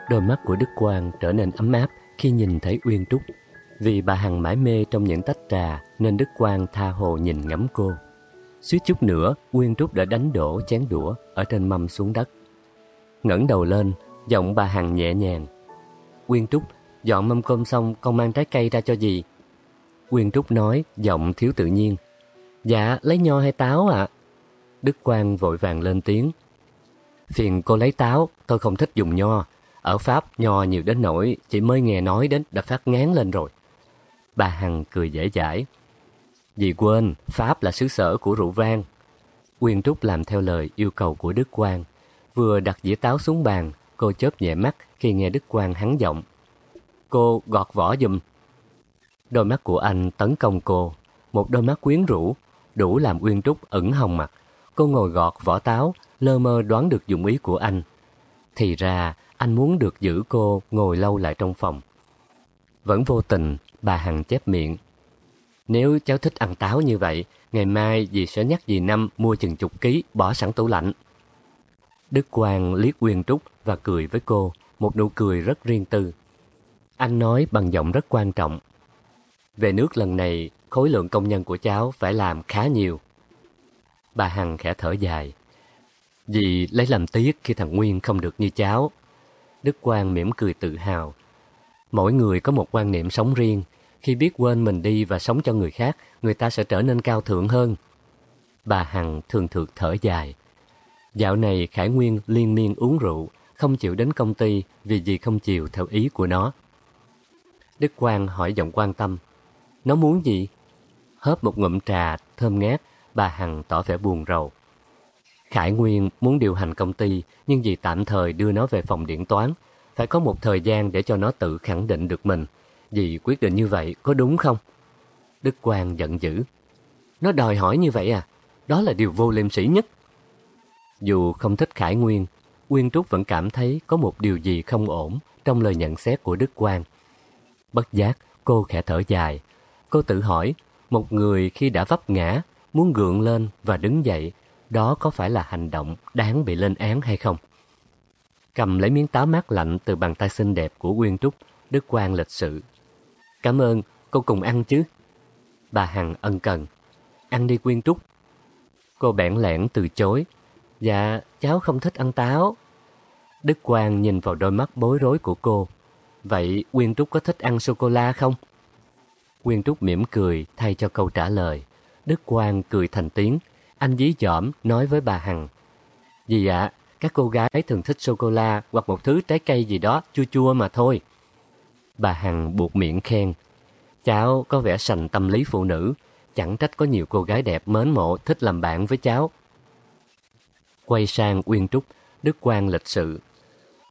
Đôi mắt của Đức Quang trở nên ấm áp khi nhìn thấy Uyên Trúc. Vì bà Hằng mãi mê trong những tách trà nên Đức Quang tha hồ nhìn ngắm cô. Suýt chút nữa, Uyên Trúc đã đánh đổ chén đũa ở trên mâm xuống đất. ngẩng đầu lên, giọng bà Hằng nhẹ nhàng. Uyên Trúc, dọn mâm cơm xong con mang trái cây ra cho gì? Uyên Trúc nói, giọng thiếu tự nhiên. Dạ, lấy nho hay táo ạ? Đức Quang vội vàng lên tiếng. Phiền cô lấy táo, tôi không thích dùng nho. Ở Pháp, nho nhiều đến nỗi chỉ mới nghe nói đến đã phát ngán lên rồi. Bà Hằng cười dễ dãi. vì quên, Pháp là xứ sở của rượu vang. Quyên Trúc làm theo lời yêu cầu của Đức Quang. Vừa đặt dĩa táo xuống bàn, cô chớp nhẹ mắt khi nghe Đức Quang hắn giọng. Cô gọt vỏ dùm. Đôi mắt của anh tấn công cô, một đôi mắt quyến rũ, đủ làm Uyên Trúc ẩn hồng mặt. Cô ngồi gọt vỏ táo, lơ mơ đoán được dụng ý của anh. Thì ra, anh muốn được giữ cô ngồi lâu lại trong phòng. Vẫn vô tình, bà Hằng chép miệng. Nếu cháu thích ăn táo như vậy, ngày mai dì sẽ nhắc dì Năm mua chừng chục ký bỏ sẵn tủ lạnh. Đức Quang liếc Quyên Trúc và cười với cô, một nụ cười rất riêng tư. Anh nói bằng giọng rất quan trọng. Về nước lần này, khối lượng công nhân của cháu phải làm khá nhiều. Bà Hằng khẽ thở dài. Dì lấy làm tiếc khi thằng Nguyên không được như cháu. Đức Quang mỉm cười tự hào. Mỗi người có một quan niệm sống riêng. Khi biết quên mình đi và sống cho người khác, người ta sẽ trở nên cao thượng hơn. Bà Hằng thường thường thở dài. Dạo này Khải Nguyên liên miên uống rượu, không chịu đến công ty vì gì không chịu theo ý của nó. Đức Quang hỏi giọng quan tâm. Nó muốn gì? Hớp một ngụm trà, thơm ngát, bà Hằng tỏ vẻ buồn rầu. Khải Nguyên muốn điều hành công ty, nhưng vì tạm thời đưa nó về phòng điện toán, phải có một thời gian để cho nó tự khẳng định được mình. Vì quyết định như vậy có đúng không? Đức Quang giận dữ. Nó đòi hỏi như vậy à? Đó là điều vô liêm sỉ nhất. Dù không thích Khải Nguyên, Nguyên Trúc vẫn cảm thấy có một điều gì không ổn trong lời nhận xét của Đức Quang. Bất giác, cô khẽ thở dài. Cô tự hỏi, một người khi đã vấp ngã, muốn gượng lên và đứng dậy đó có phải là hành động đáng bị lên án hay không? Cầm lấy miếng táo mát lạnh từ bàn tay xinh đẹp của Quyên Trúc, Đức Quang lịch sự. Cảm ơn, cô cùng ăn chứ? Bà Hằng ân cần. Ăn đi Quyên Trúc. Cô bẽn lẽn từ chối. Dạ, cháu không thích ăn táo. Đức Quang nhìn vào đôi mắt bối rối của cô. Vậy Quyên Trúc có thích ăn sô-cô-la không? Quyên Trúc mỉm cười thay cho câu trả lời. Đức Quang cười thành tiếng, anh dí dỏm nói với bà Hằng. Dì ạ, các cô gái thường thích sô-cô-la hoặc một thứ trái cây gì đó chua chua mà thôi. Bà Hằng buộc miệng khen. Cháu có vẻ sành tâm lý phụ nữ, chẳng trách có nhiều cô gái đẹp mến mộ thích làm bạn với cháu. Quay sang Uyên Trúc, Đức Quang lịch sự.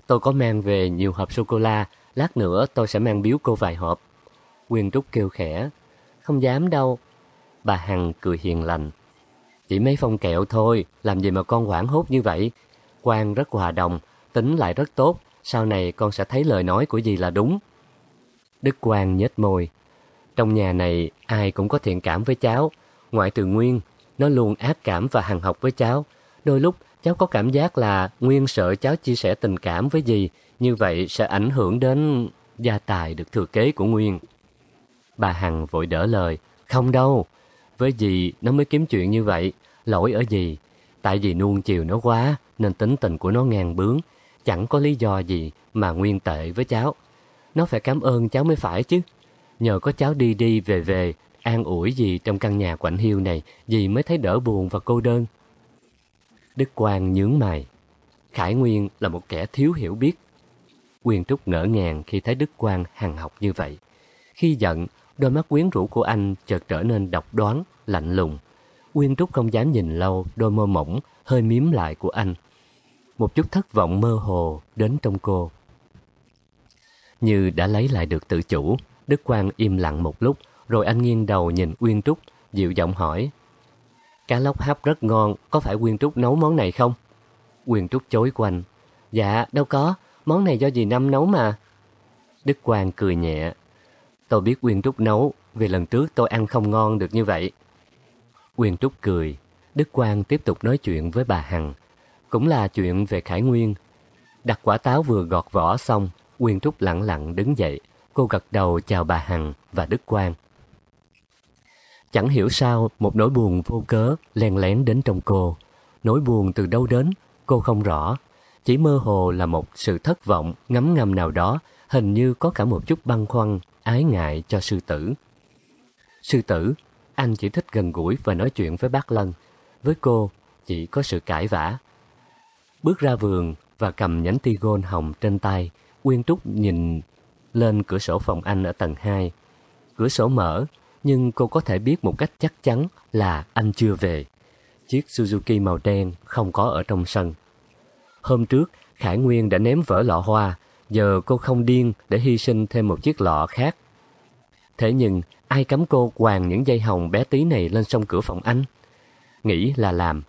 Tôi có mang về nhiều hộp sô-cô-la, lát nữa tôi sẽ mang biếu cô vài hộp. uyên Trúc kêu khẽ, không dám đâu. Bà Hằng cười hiền lành. Chỉ mấy phong kẹo thôi, làm gì mà con hoảng hốt như vậy. Quang rất hòa đồng, tính lại rất tốt, sau này con sẽ thấy lời nói của dì là đúng. Đức Quang nhếch môi. Trong nhà này ai cũng có thiện cảm với cháu, ngoại trừ Nguyên, nó luôn ác cảm và hằng học với cháu. Đôi lúc cháu có cảm giác là Nguyên sợ cháu chia sẻ tình cảm với dì, như vậy sẽ ảnh hưởng đến gia tài được thừa kế của Nguyên. Bà Hằng vội đỡ lời, không đâu, với dì nó mới kiếm chuyện như vậy, lỗi ở gì? Tại vì nuông chiều nó quá nên tính tình của nó ngang bướng, chẳng có lý do gì mà Nguyên tệ với cháu. Nó phải cảm ơn cháu mới phải chứ. Nhờ có cháu đi đi về về, an ủi gì trong căn nhà quạnh hiu này, dì mới thấy đỡ buồn và cô đơn. Đức Quang nhướng mày. Khải Nguyên là một kẻ thiếu hiểu biết. Quyên Trúc ngỡ ngàng khi thấy Đức Quang hằng học như vậy. Khi giận, đôi mắt quyến rũ của anh chợt trở nên độc đoán, lạnh lùng. Quyên Trúc không dám nhìn lâu đôi môi mỏng, hơi miếm lại của anh. Một chút thất vọng mơ hồ đến trong cô. Như đã lấy lại được tự chủ, Đức Quang im lặng một lúc, rồi anh nghiêng đầu nhìn Uyên Trúc, dịu giọng hỏi. Cá lóc hấp rất ngon, có phải Uyên Trúc nấu món này không? Uyên Trúc chối quanh. Dạ, đâu có, món này do dì Năm nấu mà. Đức Quang cười nhẹ. Tôi biết Uyên Trúc nấu, vì lần trước tôi ăn không ngon được như vậy. Quyền Trúc cười. Đức Quang tiếp tục nói chuyện với bà Hằng. Cũng là chuyện về Khải Nguyên. Đặt quả táo vừa gọt vỏ xong, Quyền Trúc lặng lặng đứng dậy. Cô gật đầu chào bà Hằng và Đức Quang. Chẳng hiểu sao một nỗi buồn vô cớ len lén đến trong cô. Nỗi buồn từ đâu đến, cô không rõ. Chỉ mơ hồ là một sự thất vọng ngấm ngầm nào đó, hình như có cả một chút băn khoăn, ái ngại cho sư tử. Sư tử, anh chỉ thích gần gũi và nói chuyện với bác Lân. Với cô, chỉ có sự cãi vã. Bước ra vườn và cầm nhánh ti-gôn hồng trên tay, Quyên Trúc nhìn lên cửa sổ phòng anh ở tầng 2. Cửa sổ mở, nhưng cô có thể biết một cách chắc chắn là anh chưa về. Chiếc Suzuki màu đen không có ở trong sân. Hôm trước, Khải Nguyên đã ném vỡ lọ hoa, giờ cô không điên để hy sinh thêm một chiếc lọ khác. Thế nhưng, ai cấm cô quàng những dây hồng bé tí này lên sông cửa phòng anh? Nghĩ là làm.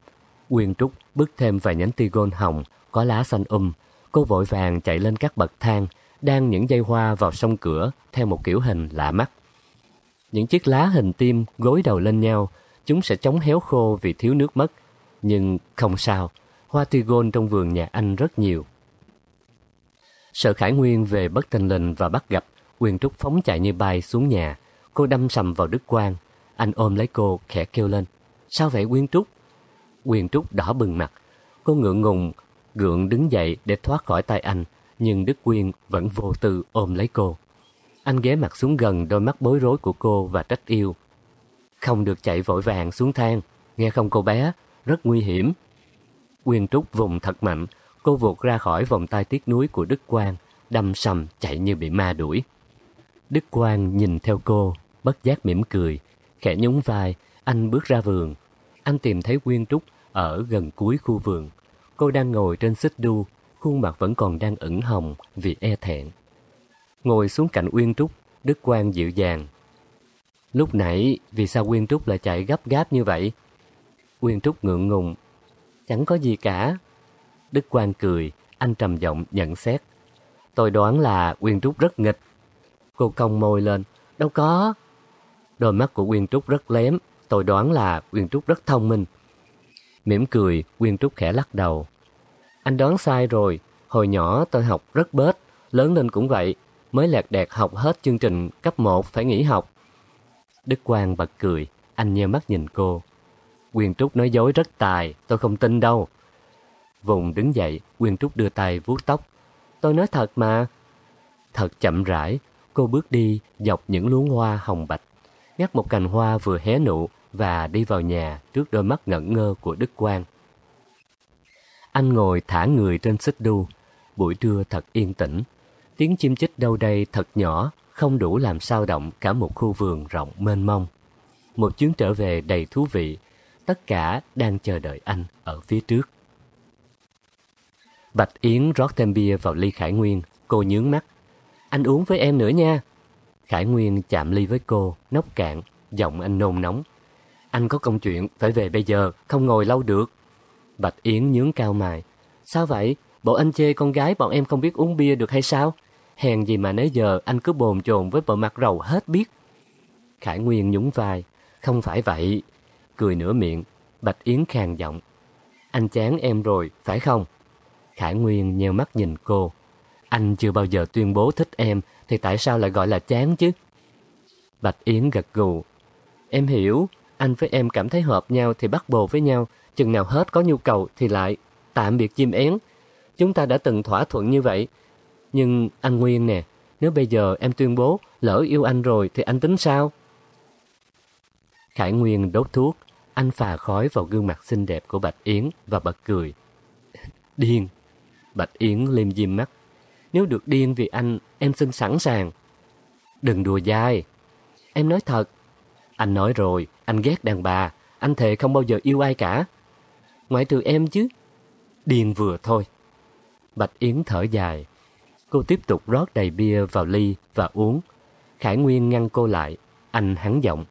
Quyên Trúc bước thêm vài nhánh tigon hồng, có lá xanh um. Cô vội vàng chạy lên các bậc thang, đang những dây hoa vào sông cửa theo một kiểu hình lạ mắt. Những chiếc lá hình tim gối đầu lên nhau, chúng sẽ chống héo khô vì thiếu nước mất. Nhưng không sao, hoa tigon trong vườn nhà anh rất nhiều. Sợ Khải Nguyên về bất tình lình và bắt gặp, Quyền Trúc phóng chạy như bay xuống nhà. Cô đâm sầm vào Đức Quang. Anh ôm lấy cô, khẽ kêu lên. Sao vậy Quyên Trúc? Quyền Trúc đỏ bừng mặt. Cô ngượng ngùng, gượng đứng dậy để thoát khỏi tay anh. Nhưng Đức Quyên vẫn vô tư ôm lấy cô. Anh ghé mặt xuống gần đôi mắt bối rối của cô và trách yêu. Không được chạy vội vàng xuống thang, nghe không cô bé, rất nguy hiểm. Quyên Trúc vùng thật mạnh, cô vụt ra khỏi vòng tay tiếc núi của Đức Quang, đâm sầm chạy như bị ma đuổi. Đức Quang nhìn theo cô, bất giác mỉm cười, khẽ nhún vai, anh bước ra vườn. Anh tìm thấy Quyên Trúc ở gần cuối khu vườn. Cô đang ngồi trên xích đu, khuôn mặt vẫn còn đang ửng hồng vì e thẹn. Ngồi xuống cạnh Uyên Trúc, Đức Quang dịu dàng. Lúc nãy, vì sao Uyên Trúc lại chạy gấp gáp như vậy? Uyên Trúc ngượng ngùng. Chẳng có gì cả. Đức Quang cười, anh trầm giọng nhận xét. Tôi đoán là Uyên Trúc rất nghịch. Cô cong môi lên. Đâu có. Đôi mắt của Quyên Trúc rất lém. Tôi đoán là Quyên Trúc rất thông minh. Mỉm cười, Quyên Trúc khẽ lắc đầu. Anh đoán sai rồi. Hồi nhỏ tôi học rất bết. Lớn lên cũng vậy mới lẹt đẹt học hết chương trình cấp 1 phải nghỉ học. Đức Quang bật cười, anh nheo mắt nhìn cô. Quyên Trúc nói dối rất tài, tôi không tin đâu. Vùng đứng dậy, Quyên Trúc đưa tay vuốt tóc. Tôi nói thật mà. Thật chậm rãi, cô bước đi dọc những luống hoa hồng bạch, ngắt một cành hoa vừa hé nụ và đi vào nhà trước đôi mắt ngẩn ngơ của Đức Quang. Anh ngồi thả người trên xích đu, buổi trưa thật yên tĩnh. Tiếng chim chích đâu đây thật nhỏ, không đủ làm sao động cả một khu vườn rộng mênh mông. Một chuyến trở về đầy thú vị, tất cả đang chờ đợi anh ở phía trước. Bạch Yến rót thêm bia vào ly khải nguyên, cô nhướng mắt anh uống với em nữa nha. Khải Nguyên chạm ly với cô, nốc cạn, giọng anh nôn nóng. Anh có công chuyện, phải về bây giờ, không ngồi lâu được. Bạch Yến nhướng cao mày. Sao vậy? Bộ anh chê con gái bọn em không biết uống bia được hay sao? Hèn gì mà nãy giờ anh cứ bồn chồn với bộ mặt rầu hết biết. Khải Nguyên nhún vai. Không phải vậy. Cười nửa miệng, Bạch Yến khàn giọng. Anh chán em rồi, phải không? Khải Nguyên nheo mắt nhìn cô. Anh chưa bao giờ tuyên bố thích em, thì tại sao lại gọi là chán chứ? Bạch Yến gật gù. Em hiểu, anh với em cảm thấy hợp nhau thì bắt bồ với nhau, chừng nào hết có nhu cầu thì lại tạm biệt chim én. Chúng ta đã từng thỏa thuận như vậy. Nhưng anh Nguyên nè, nếu bây giờ em tuyên bố lỡ yêu anh rồi thì anh tính sao? Khải Nguyên đốt thuốc, anh phà khói vào gương mặt xinh đẹp của Bạch Yến và bật cười. Điên! Bạch Yến liêm diêm mắt. Nếu được điên vì anh, em xin sẵn sàng. Đừng đùa dai. Em nói thật. Anh nói rồi, anh ghét đàn bà. Anh thề không bao giờ yêu ai cả. Ngoại trừ em chứ. Điên vừa thôi. Bạch Yến thở dài. Cô tiếp tục rót đầy bia vào ly và uống. Khải Nguyên ngăn cô lại. Anh hắn giọng.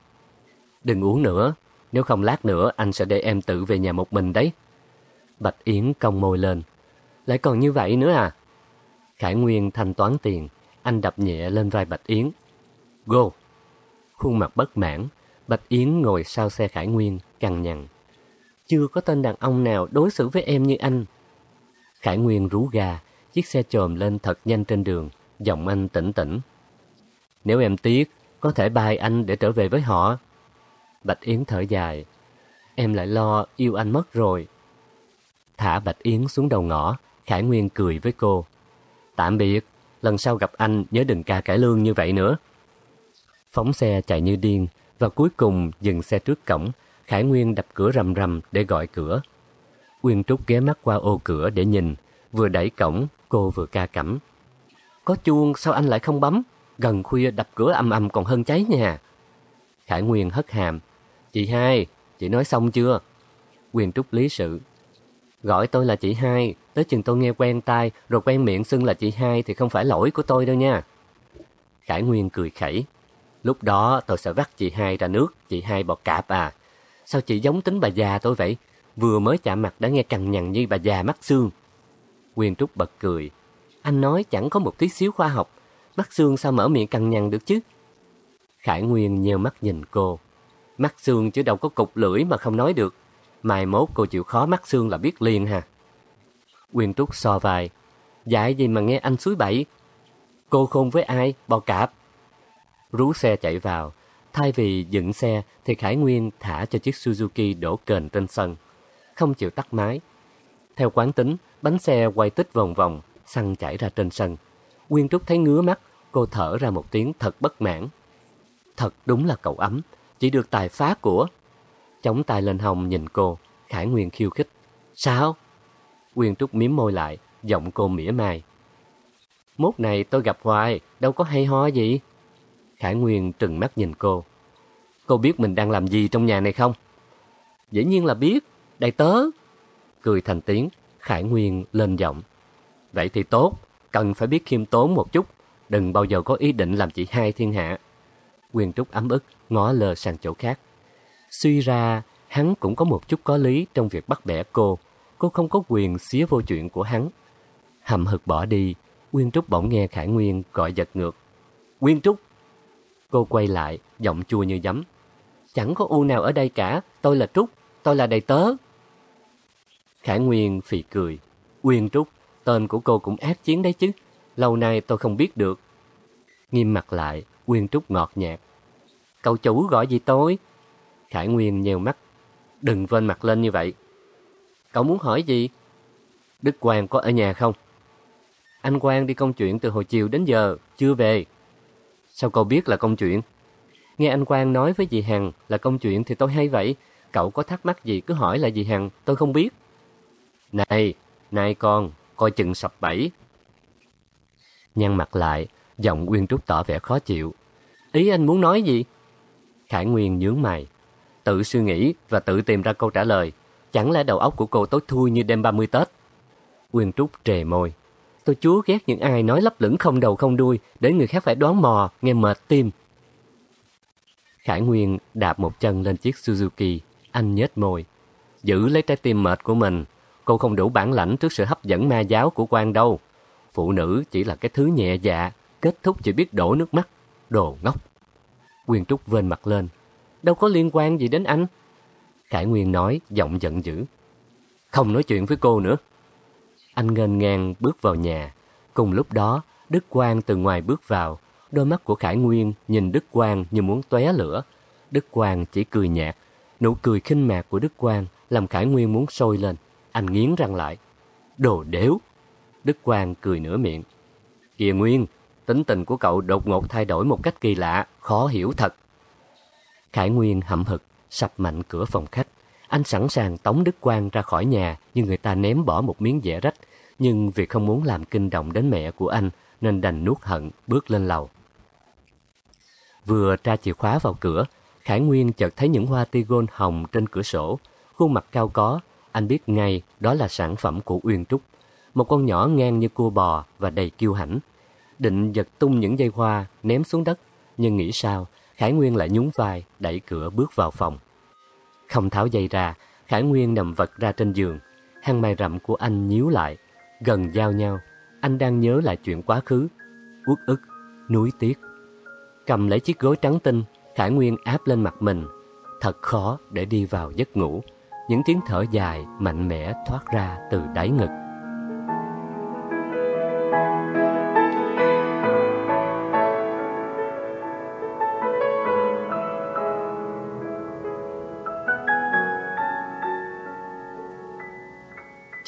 Đừng uống nữa. Nếu không lát nữa anh sẽ để em tự về nhà một mình đấy. Bạch Yến cong môi lên. Lại còn như vậy nữa à? Khải Nguyên thanh toán tiền. Anh đập nhẹ lên vai Bạch Yến. Go! Khuôn mặt bất mãn. Bạch Yến ngồi sau xe Khải Nguyên, cằn nhằn. Chưa có tên đàn ông nào đối xử với em như anh. Khải Nguyên rú ga, chiếc xe chồm lên thật nhanh trên đường, giọng anh tỉnh tỉnh. Nếu em tiếc, có thể bài anh để trở về với họ. Bạch Yến thở dài. Em lại lo yêu anh mất rồi. Thả Bạch Yến xuống đầu ngõ, Khải Nguyên cười với cô. Tạm biệt, lần sau gặp anh nhớ đừng ca cải lương như vậy nữa. Phóng xe chạy như điên và cuối cùng dừng xe trước cổng, Khải Nguyên đập cửa rầm rầm để gọi cửa. Uyên Trúc ghé mắt qua ô cửa để nhìn, vừa đẩy cổng, cô vừa ca cẩm. Có chuông sao anh lại không bấm? Gần khuya đập cửa âm âm còn hơn cháy nhà. Khải Nguyên hất hàm. Chị hai, chị nói xong chưa? Uyên Trúc lý sự. Gọi tôi là chị hai, tới chừng tôi nghe quen tai rồi quen miệng xưng là chị hai thì không phải lỗi của tôi đâu nha. Khải Nguyên cười khẩy. Lúc đó tôi sẽ vắt chị hai ra nước, chị hai bọt cạp à. Sao chị giống tính bà già tôi vậy? Vừa mới chạm mặt đã nghe cằn nhằn như bà già mắt xương. nguyên Trúc bật cười. Anh nói chẳng có một tí xíu khoa học. Mắt xương sao mở miệng cằn nhằn được chứ? Khải Nguyên nheo mắt nhìn cô. Mắt xương chứ đâu có cục lưỡi mà không nói được. Mai mốt cô chịu khó mắt xương là biết liền hà. Quyên Trúc so vai. Dạy gì mà nghe anh suối bậy? Cô khôn với ai? Bò cạp. Rú xe chạy vào. Thay vì dựng xe thì Khải Nguyên thả cho chiếc Suzuki đổ kền trên sân. Không chịu tắt máy. Theo quán tính, bánh xe quay tích vòng vòng, xăng chảy ra trên sân. Nguyên Trúc thấy ngứa mắt, cô thở ra một tiếng thật bất mãn. Thật đúng là cậu ấm, chỉ được tài phá của. Chống tay lên hồng nhìn cô, Khải Nguyên khiêu khích. Sao? Quyên Trúc miếm môi lại, giọng cô mỉa mai. Mốt này tôi gặp hoài, đâu có hay ho gì. Khải Nguyên trừng mắt nhìn cô. Cô biết mình đang làm gì trong nhà này không? Dĩ nhiên là biết, đại tớ. Cười thành tiếng, Khải Nguyên lên giọng. Vậy thì tốt, cần phải biết khiêm tốn một chút, đừng bao giờ có ý định làm chị hai thiên hạ. Quyền Trúc ấm ức, ngó lờ sang chỗ khác. Suy ra, hắn cũng có một chút có lý trong việc bắt bẻ cô. Cô không có quyền xía vô chuyện của hắn. Hầm hực bỏ đi, Nguyên Trúc bỗng nghe Khải Nguyên gọi giật ngược. Nguyên Trúc! Cô quay lại, giọng chua như giấm. Chẳng có u nào ở đây cả, tôi là Trúc, tôi là đầy tớ. Khải Nguyên phì cười. Nguyên Trúc, tên của cô cũng ác chiến đấy chứ. Lâu nay tôi không biết được. Nghiêm mặt lại, Nguyên Trúc ngọt nhạt. Cậu chủ gọi gì tôi? Khải Nguyên nhèo mắt. Đừng vên mặt lên như vậy. Cậu muốn hỏi gì? Đức Quang có ở nhà không? Anh Quang đi công chuyện từ hồi chiều đến giờ, chưa về. Sao cậu biết là công chuyện? Nghe anh Quang nói với dì Hằng là công chuyện thì tôi hay vậy. Cậu có thắc mắc gì cứ hỏi là dì Hằng, tôi không biết. Này, này con, coi chừng sập bẫy. Nhăn mặt lại, giọng Nguyên Trúc tỏ vẻ khó chịu. Ý anh muốn nói gì? Khải Nguyên nhướng mày. Tự suy nghĩ và tự tìm ra câu trả lời. Chẳng lẽ đầu óc của cô tối thui như đêm 30 Tết? Quyên Trúc trề môi. Tôi chúa ghét những ai nói lấp lửng không đầu không đuôi để người khác phải đoán mò, nghe mệt tim. Khải Nguyên đạp một chân lên chiếc Suzuki, anh nhếch môi. Giữ lấy trái tim mệt của mình, cô không đủ bản lãnh trước sự hấp dẫn ma giáo của quan đâu. Phụ nữ chỉ là cái thứ nhẹ dạ, kết thúc chỉ biết đổ nước mắt. Đồ ngốc. Quyên Trúc vên mặt lên. Đâu có liên quan gì đến anh. Khải Nguyên nói, giọng giận dữ. Không nói chuyện với cô nữa. Anh ngênh ngang bước vào nhà. Cùng lúc đó, Đức Quang từ ngoài bước vào. Đôi mắt của Khải Nguyên nhìn Đức Quang như muốn tóe lửa. Đức Quang chỉ cười nhạt. Nụ cười khinh mạc của Đức Quang làm Khải Nguyên muốn sôi lên. Anh nghiến răng lại. Đồ đéo. Đức Quang cười nửa miệng. Kìa Nguyên, tính tình của cậu đột ngột thay đổi một cách kỳ lạ, khó hiểu thật. Khải Nguyên hậm hực, sập mạnh cửa phòng khách. Anh sẵn sàng tống Đức Quang ra khỏi nhà như người ta ném bỏ một miếng dẻ rách. Nhưng vì không muốn làm kinh động đến mẹ của anh nên đành nuốt hận bước lên lầu. Vừa tra chìa khóa vào cửa, Khải Nguyên chợt thấy những hoa tigon hồng trên cửa sổ. Khuôn mặt cao có, anh biết ngay đó là sản phẩm của Uyên Trúc. Một con nhỏ ngang như cua bò và đầy kiêu hãnh. Định giật tung những dây hoa, ném xuống đất. Nhưng nghĩ sao, Khải Nguyên lại nhún vai, đẩy cửa bước vào phòng. Không tháo dây ra, Khải Nguyên nằm vật ra trên giường. Hàng mày rậm của anh nhíu lại, gần giao nhau. Anh đang nhớ lại chuyện quá khứ, uất ức, núi tiếc. Cầm lấy chiếc gối trắng tinh, Khải Nguyên áp lên mặt mình. Thật khó để đi vào giấc ngủ. Những tiếng thở dài, mạnh mẽ thoát ra từ đáy ngực.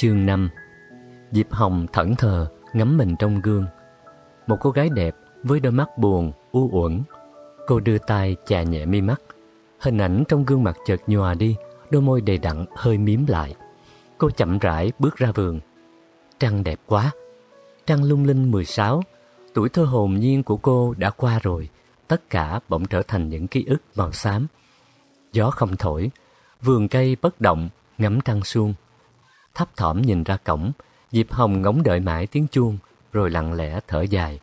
Chương 5 Diệp Hồng thẫn thờ, ngắm mình trong gương. Một cô gái đẹp với đôi mắt buồn, u uẩn. Cô đưa tay chà nhẹ mi mắt. Hình ảnh trong gương mặt chợt nhòa đi, đôi môi đầy đặn hơi miếm lại. Cô chậm rãi bước ra vườn. Trăng đẹp quá. Trăng lung linh 16, tuổi thơ hồn nhiên của cô đã qua rồi. Tất cả bỗng trở thành những ký ức màu xám. Gió không thổi, vườn cây bất động, ngắm trăng suông thấp thỏm nhìn ra cổng, Diệp Hồng ngóng đợi mãi tiếng chuông, rồi lặng lẽ thở dài.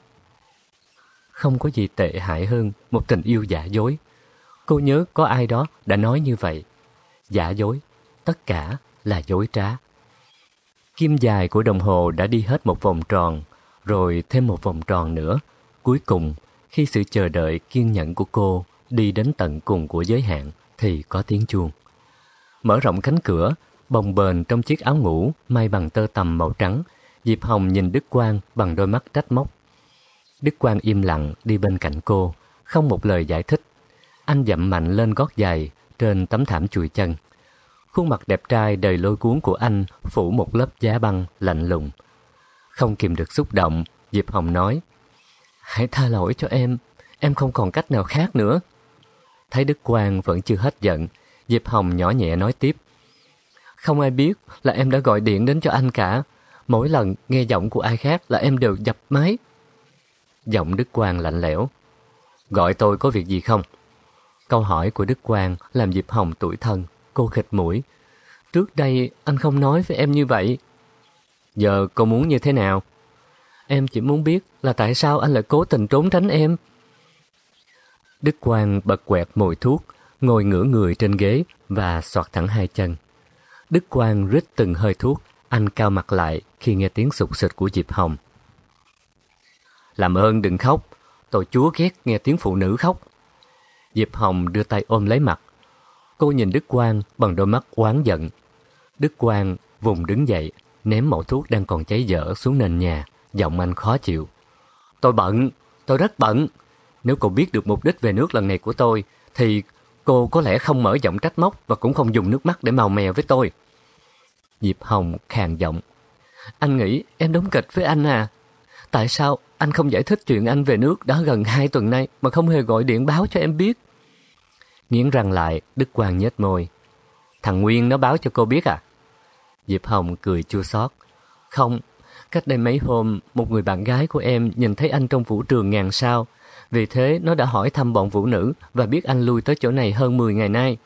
Không có gì tệ hại hơn một tình yêu giả dối. Cô nhớ có ai đó đã nói như vậy. Giả dối, tất cả là dối trá. Kim dài của đồng hồ đã đi hết một vòng tròn, rồi thêm một vòng tròn nữa. Cuối cùng, khi sự chờ đợi kiên nhẫn của cô đi đến tận cùng của giới hạn, thì có tiếng chuông. Mở rộng cánh cửa, bồng bềnh trong chiếc áo ngủ may bằng tơ tằm màu trắng, Diệp Hồng nhìn Đức Quang bằng đôi mắt trách móc. Đức Quang im lặng đi bên cạnh cô, không một lời giải thích. Anh dậm mạnh lên gót giày trên tấm thảm chùi chân. Khuôn mặt đẹp trai đầy lôi cuốn của anh phủ một lớp giá băng lạnh lùng. Không kìm được xúc động, Diệp Hồng nói, Hãy tha lỗi cho em, em không còn cách nào khác nữa. Thấy Đức Quang vẫn chưa hết giận, Diệp Hồng nhỏ nhẹ nói tiếp, không ai biết là em đã gọi điện đến cho anh cả. Mỗi lần nghe giọng của ai khác là em đều dập máy. Giọng Đức Quang lạnh lẽo. Gọi tôi có việc gì không? Câu hỏi của Đức Quang làm Diệp Hồng tuổi thân. Cô khịt mũi. Trước đây anh không nói với em như vậy. Giờ cô muốn như thế nào? Em chỉ muốn biết là tại sao anh lại cố tình trốn tránh em. Đức Quang bật quẹt mùi thuốc, ngồi ngửa người trên ghế và soạt thẳng hai chân. Đức Quang rít từng hơi thuốc, anh cao mặt lại khi nghe tiếng sụt sịt của Diệp Hồng. Làm ơn đừng khóc, tôi chúa ghét nghe tiếng phụ nữ khóc. Diệp Hồng đưa tay ôm lấy mặt. Cô nhìn Đức Quang bằng đôi mắt oán giận. Đức Quang vùng đứng dậy, ném mẫu thuốc đang còn cháy dở xuống nền nhà, giọng anh khó chịu. Tôi bận, tôi rất bận. Nếu cô biết được mục đích về nước lần này của tôi, thì cô có lẽ không mở giọng trách móc và cũng không dùng nước mắt để màu mè với tôi. Diệp Hồng khàn giọng. Anh nghĩ em đóng kịch với anh à? Tại sao anh không giải thích chuyện anh về nước đã gần hai tuần nay mà không hề gọi điện báo cho em biết? Nghiến răng lại, Đức Quang nhếch môi. Thằng Nguyên nó báo cho cô biết à? Diệp Hồng cười chua xót. Không, cách đây mấy hôm, một người bạn gái của em nhìn thấy anh trong vũ trường ngàn sao. Vì thế nó đã hỏi thăm bọn vũ nữ và biết anh lui tới chỗ này hơn 10 ngày nay.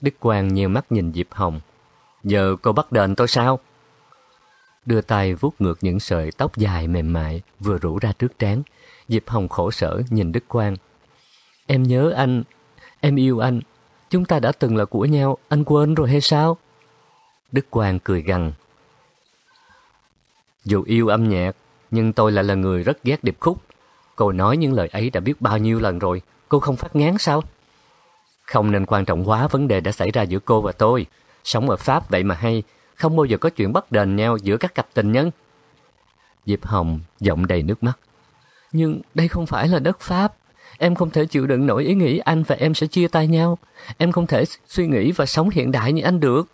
Đức Quang nhiều mắt nhìn Diệp Hồng. Giờ cô bắt đền tôi sao? đưa tay vuốt ngược những sợi tóc dài mềm mại vừa rủ ra trước trán. Diệp Hồng khổ sở nhìn Đức Quang. Em nhớ anh, em yêu anh. Chúng ta đã từng là của nhau, anh quên rồi hay sao? Đức Quang cười gằn. Dù yêu âm nhạc, nhưng tôi lại là người rất ghét điệp khúc. Cô nói những lời ấy đã biết bao nhiêu lần rồi, cô không phát ngán sao? Không nên quan trọng quá vấn đề đã xảy ra giữa cô và tôi. Sống ở Pháp vậy mà hay, không bao giờ có chuyện bắt đền nhau giữa các cặp tình nhân. Diệp Hồng giọng đầy nước mắt. Nhưng đây không phải là đất Pháp. Em không thể chịu đựng nổi ý nghĩ anh và em sẽ chia tay nhau. Em không thể suy nghĩ và sống hiện đại như anh được.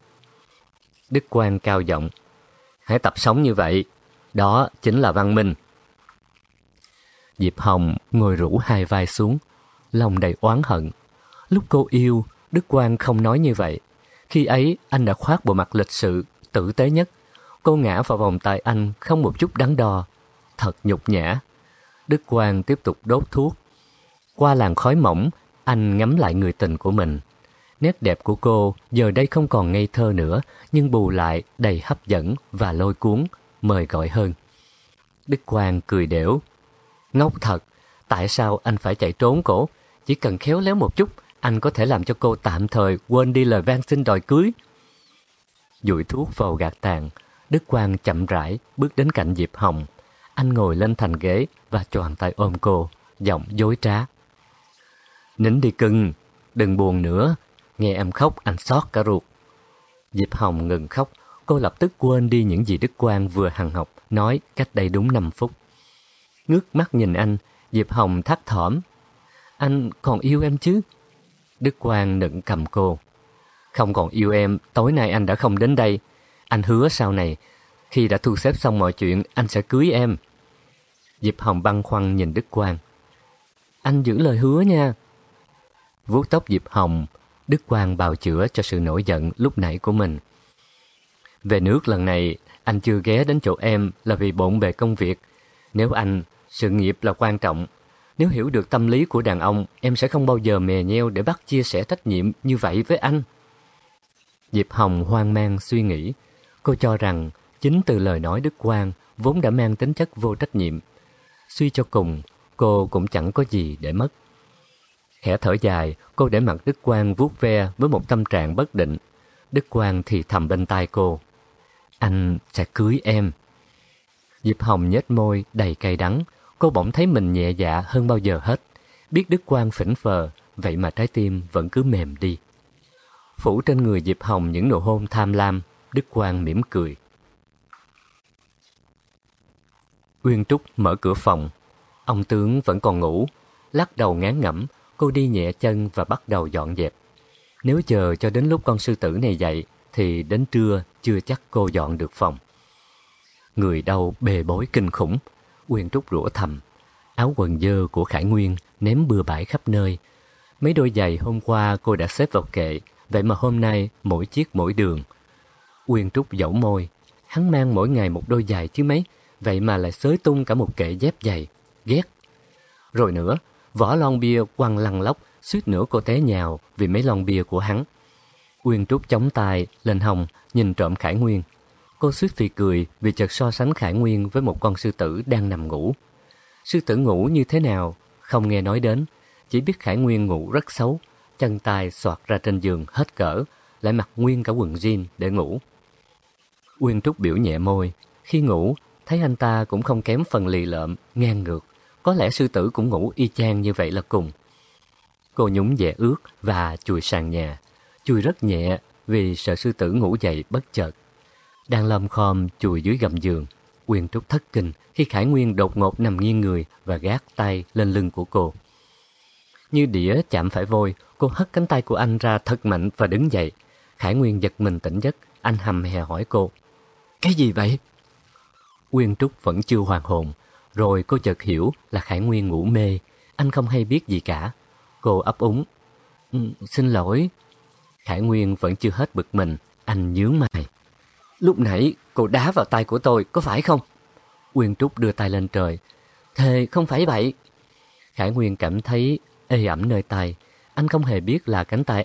Đức Quang cao giọng. Hãy tập sống như vậy. Đó chính là văn minh. Diệp Hồng ngồi rủ hai vai xuống, lòng đầy oán hận. Lúc cô yêu, Đức Quang không nói như vậy. Khi ấy, anh đã khoác bộ mặt lịch sự, tử tế nhất. Cô ngã vào vòng tay anh không một chút đắn đo. Thật nhục nhã. Đức Quang tiếp tục đốt thuốc. Qua làn khói mỏng, anh ngắm lại người tình của mình. Nét đẹp của cô giờ đây không còn ngây thơ nữa, nhưng bù lại đầy hấp dẫn và lôi cuốn, mời gọi hơn. Đức Quang cười đểu. Ngốc thật, tại sao anh phải chạy trốn cổ? Chỉ cần khéo léo một chút, anh có thể làm cho cô tạm thời quên đi lời van xin đòi cưới. Dụi thuốc vào gạt tàn, Đức Quang chậm rãi bước đến cạnh Diệp Hồng. Anh ngồi lên thành ghế và choàng tay ôm cô, giọng dối trá. Nín đi cưng, đừng buồn nữa, nghe em khóc anh xót cả ruột. Diệp Hồng ngừng khóc, cô lập tức quên đi những gì Đức Quang vừa hằng học nói cách đây đúng 5 phút. Ngước mắt nhìn anh, Diệp Hồng thắt thỏm. Anh còn yêu em chứ? Đức Quang nựng cầm cô. Không còn yêu em, tối nay anh đã không đến đây. Anh hứa sau này, khi đã thu xếp xong mọi chuyện, anh sẽ cưới em. Diệp Hồng băn khoăn nhìn Đức Quang. Anh giữ lời hứa nha. Vuốt tóc Diệp Hồng, Đức Quang bào chữa cho sự nổi giận lúc nãy của mình. Về nước lần này, anh chưa ghé đến chỗ em là vì bộn bề công việc. Nếu anh, sự nghiệp là quan trọng, nếu hiểu được tâm lý của đàn ông, em sẽ không bao giờ mè nheo để bắt chia sẻ trách nhiệm như vậy với anh. Diệp Hồng hoang mang suy nghĩ. Cô cho rằng chính từ lời nói Đức Quang vốn đã mang tính chất vô trách nhiệm. Suy cho cùng, cô cũng chẳng có gì để mất. Khẽ thở dài, cô để mặt Đức Quang vuốt ve với một tâm trạng bất định. Đức Quang thì thầm bên tai cô. Anh sẽ cưới em. Diệp Hồng nhếch môi đầy cay đắng, cô bỗng thấy mình nhẹ dạ hơn bao giờ hết. Biết Đức Quang phỉnh phờ, vậy mà trái tim vẫn cứ mềm đi. Phủ trên người Diệp Hồng những nụ hôn tham lam, Đức Quang mỉm cười. Uyên Trúc mở cửa phòng. Ông tướng vẫn còn ngủ. Lắc đầu ngán ngẩm, cô đi nhẹ chân và bắt đầu dọn dẹp. Nếu chờ cho đến lúc con sư tử này dậy, thì đến trưa chưa chắc cô dọn được phòng. Người đau bề bối kinh khủng, Quyên Trúc rủa thầm. Áo quần dơ của Khải Nguyên ném bừa bãi khắp nơi. Mấy đôi giày hôm qua cô đã xếp vào kệ, vậy mà hôm nay mỗi chiếc mỗi đường. Quyên Trúc dẫu môi, hắn mang mỗi ngày một đôi giày chứ mấy, vậy mà lại xới tung cả một kệ dép giày, ghét. Rồi nữa, vỏ lon bia quăng lăn lóc, suýt nữa cô té nhào vì mấy lon bia của hắn. Quyên Trúc chống tay lên hồng, nhìn trộm Khải Nguyên. Cô suýt thì cười vì chợt so sánh Khải Nguyên với một con sư tử đang nằm ngủ. Sư tử ngủ như thế nào, không nghe nói đến, chỉ biết Khải Nguyên ngủ rất xấu, chân tay soạt ra trên giường hết cỡ, lại mặc nguyên cả quần jean để ngủ. Uyên Trúc biểu nhẹ môi, khi ngủ, thấy anh ta cũng không kém phần lì lợm, ngang ngược. Có lẽ sư tử cũng ngủ y chang như vậy là cùng. Cô nhúng dẻ ướt và chùi sàn nhà, chùi rất nhẹ vì sợ sư tử ngủ dậy bất chợt. Đang lầm khom chùi dưới gầm giường, Uyên Trúc thất kinh khi Khải Nguyên đột ngột nằm nghiêng người và gác tay lên lưng của cô. Như đĩa chạm phải vôi, cô hất cánh tay của anh ra thật mạnh và đứng dậy. Khải Nguyên giật mình tỉnh giấc, anh hầm hè hỏi cô. Cái gì vậy? Uyên Trúc vẫn chưa hoàn hồn, rồi cô chợt hiểu là Khải Nguyên ngủ mê, anh không hay biết gì cả. Cô ấp úng. Ừ, xin lỗi. Khải Nguyên vẫn chưa hết bực mình, anh nhướng mày. Lúc nãy cô đá vào tay của tôi, có phải không? Uyên Trúc đưa tay lên trời. Thề không phải vậy. Khải Nguyên cảm thấy ê ẩm nơi tay. Anh không hề biết là cánh tay